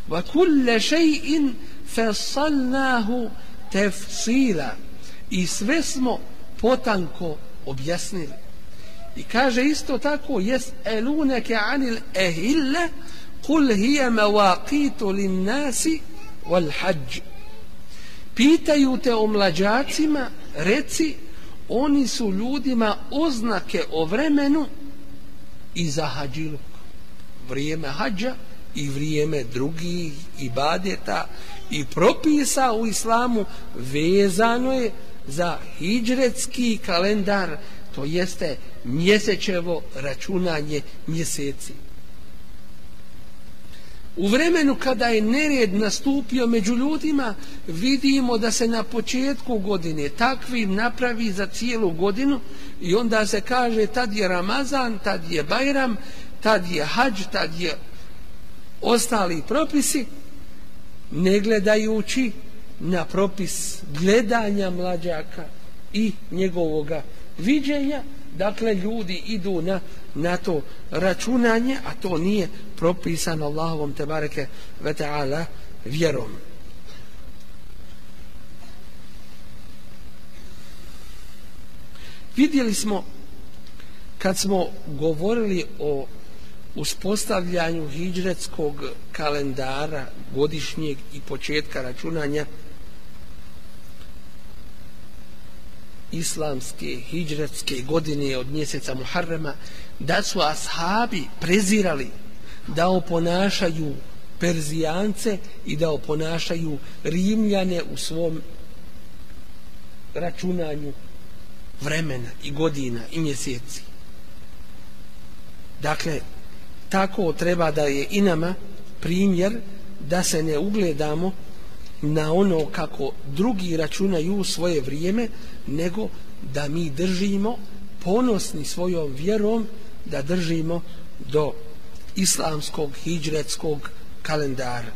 Wa kulle shay'in fesalnahu tefsila. I sve smo potanko objasnili. I kaže isto tako jes eluneke anil ehille kul hije mevaqitu lin nasi wal hađ pitaju te o mlađacima reci oni su ljudima oznake o vremenu i za hađiluk. Vrijeme hađa i vrijeme drugih ibadeta i propisa u islamu vezano je za hijđretski kalendar, to jeste mjesečevo računanje mjeseci. U vremenu kada je nered nastupio među ljudima, vidimo da se na početku godine takvi napravi za cijelu godinu i onda se kaže tad je Ramazan, tad je Bajram, tad je Hadž, tad je ostali propisi, ne gledajući na propis gledanja mlađaka i njegovoga viđenja, dakle ljudi idu na, na to računanje, a to nije propisano Allahovom te bareke ve ta'ala vjerom. Vidjeli smo kad smo govorili o uspostavljanju hijđretskog kalendara godišnjeg i početka računanja islamske hijđretske godine od mjeseca Muharrema da su ashabi prezirali da oponašaju Perzijance i da oponašaju Rimljane u svom računanju vremena i godina i mjeseci. Dakle, tako treba da je i nama primjer da se ne ugledamo na ono kako drugi računaju svoje vrijeme, nego da mi držimo ponosni svojom vjerom da držimo do islamskog hijđretskog kalendara.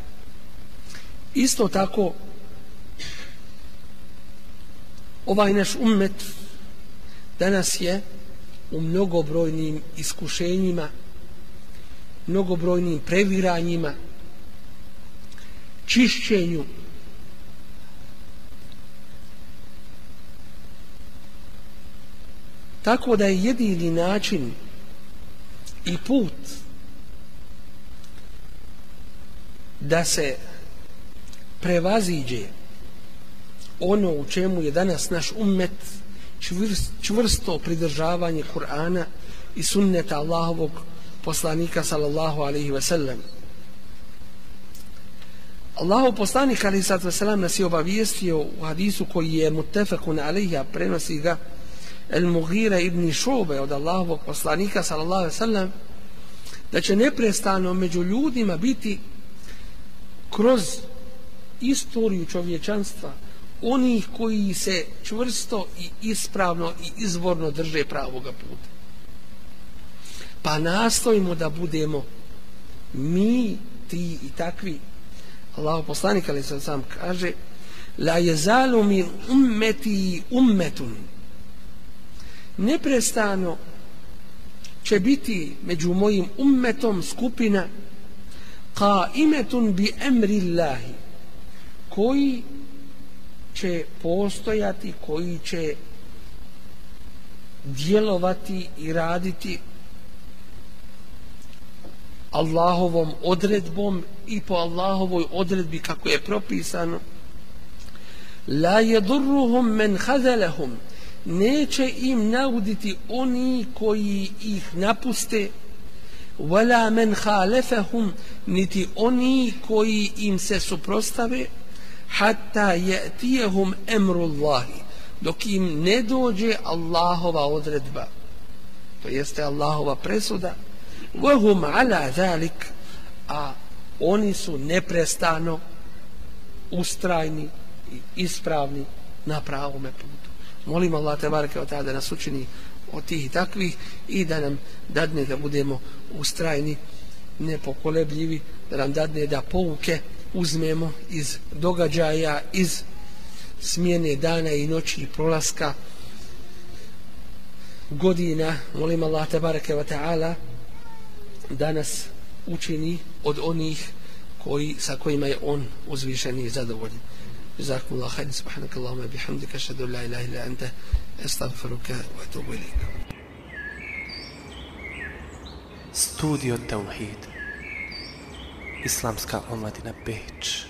Isto tako ovaj naš ummet danas je u mnogobrojnim iskušenjima, mnogobrojnim previranjima, čišćenju Tako da je jedini način i put da se prevaziđe ono u čemu je danas naš ummet čvrsto pridržavanje Kur'ana i sunneta Allahovog poslanika sallallahu alaihi ve sellem. Allahu poslanik alaihi sallatu ve sellem nas je obavijestio u hadisu koji je mutefekun alaihi, a prenosi ga El Mughira ibn Šube od Allahovog poslanika sallallahu alaihi sallam da će neprestano među ljudima biti kroz istoriju čovječanstva onih koji se čvrsto i ispravno i izvorno drže pravoga puta. Pa nastojimo da budemo mi, ti i takvi. Allah poslanik ali sam kaže la jezalu min ummeti ummetun neprestano će biti među mojim ummetom skupina qaimetun bi emri Allahi koji će postojati, koji će djelovati i raditi Allahovom odredbom i po Allahovoj odredbi kako je propisano la yadurruhum men khazalahum. Neće im nauditi oni koji ih napuste wala men khalafahum niti oni koji im se suprotstave hatta yatihum amru Allah dok im ne dođe Allahova odredba to jeste Allahova presuda وهم على ذلك a oni su neprestano ustrajni i ispravni na pravom putu Molim Allah te bareke od da nas učini od tih i takvih i da nam dadne da budemo ustrajni, nepokolebljivi, da nam dadne da pouke uzmemo iz događaja, iz smjene dana i noći i prolaska godina. Molim Allah te bareke od da nas učini od onih koji, sa kojima je on uzvišen i zadovoljen. جزاكم الله خير سبحانك اللهم بحمدك أشهد أن لا إله إلا أنت أستغفرك وأتوب إليك Studio Tauhid Islamska omladina Beč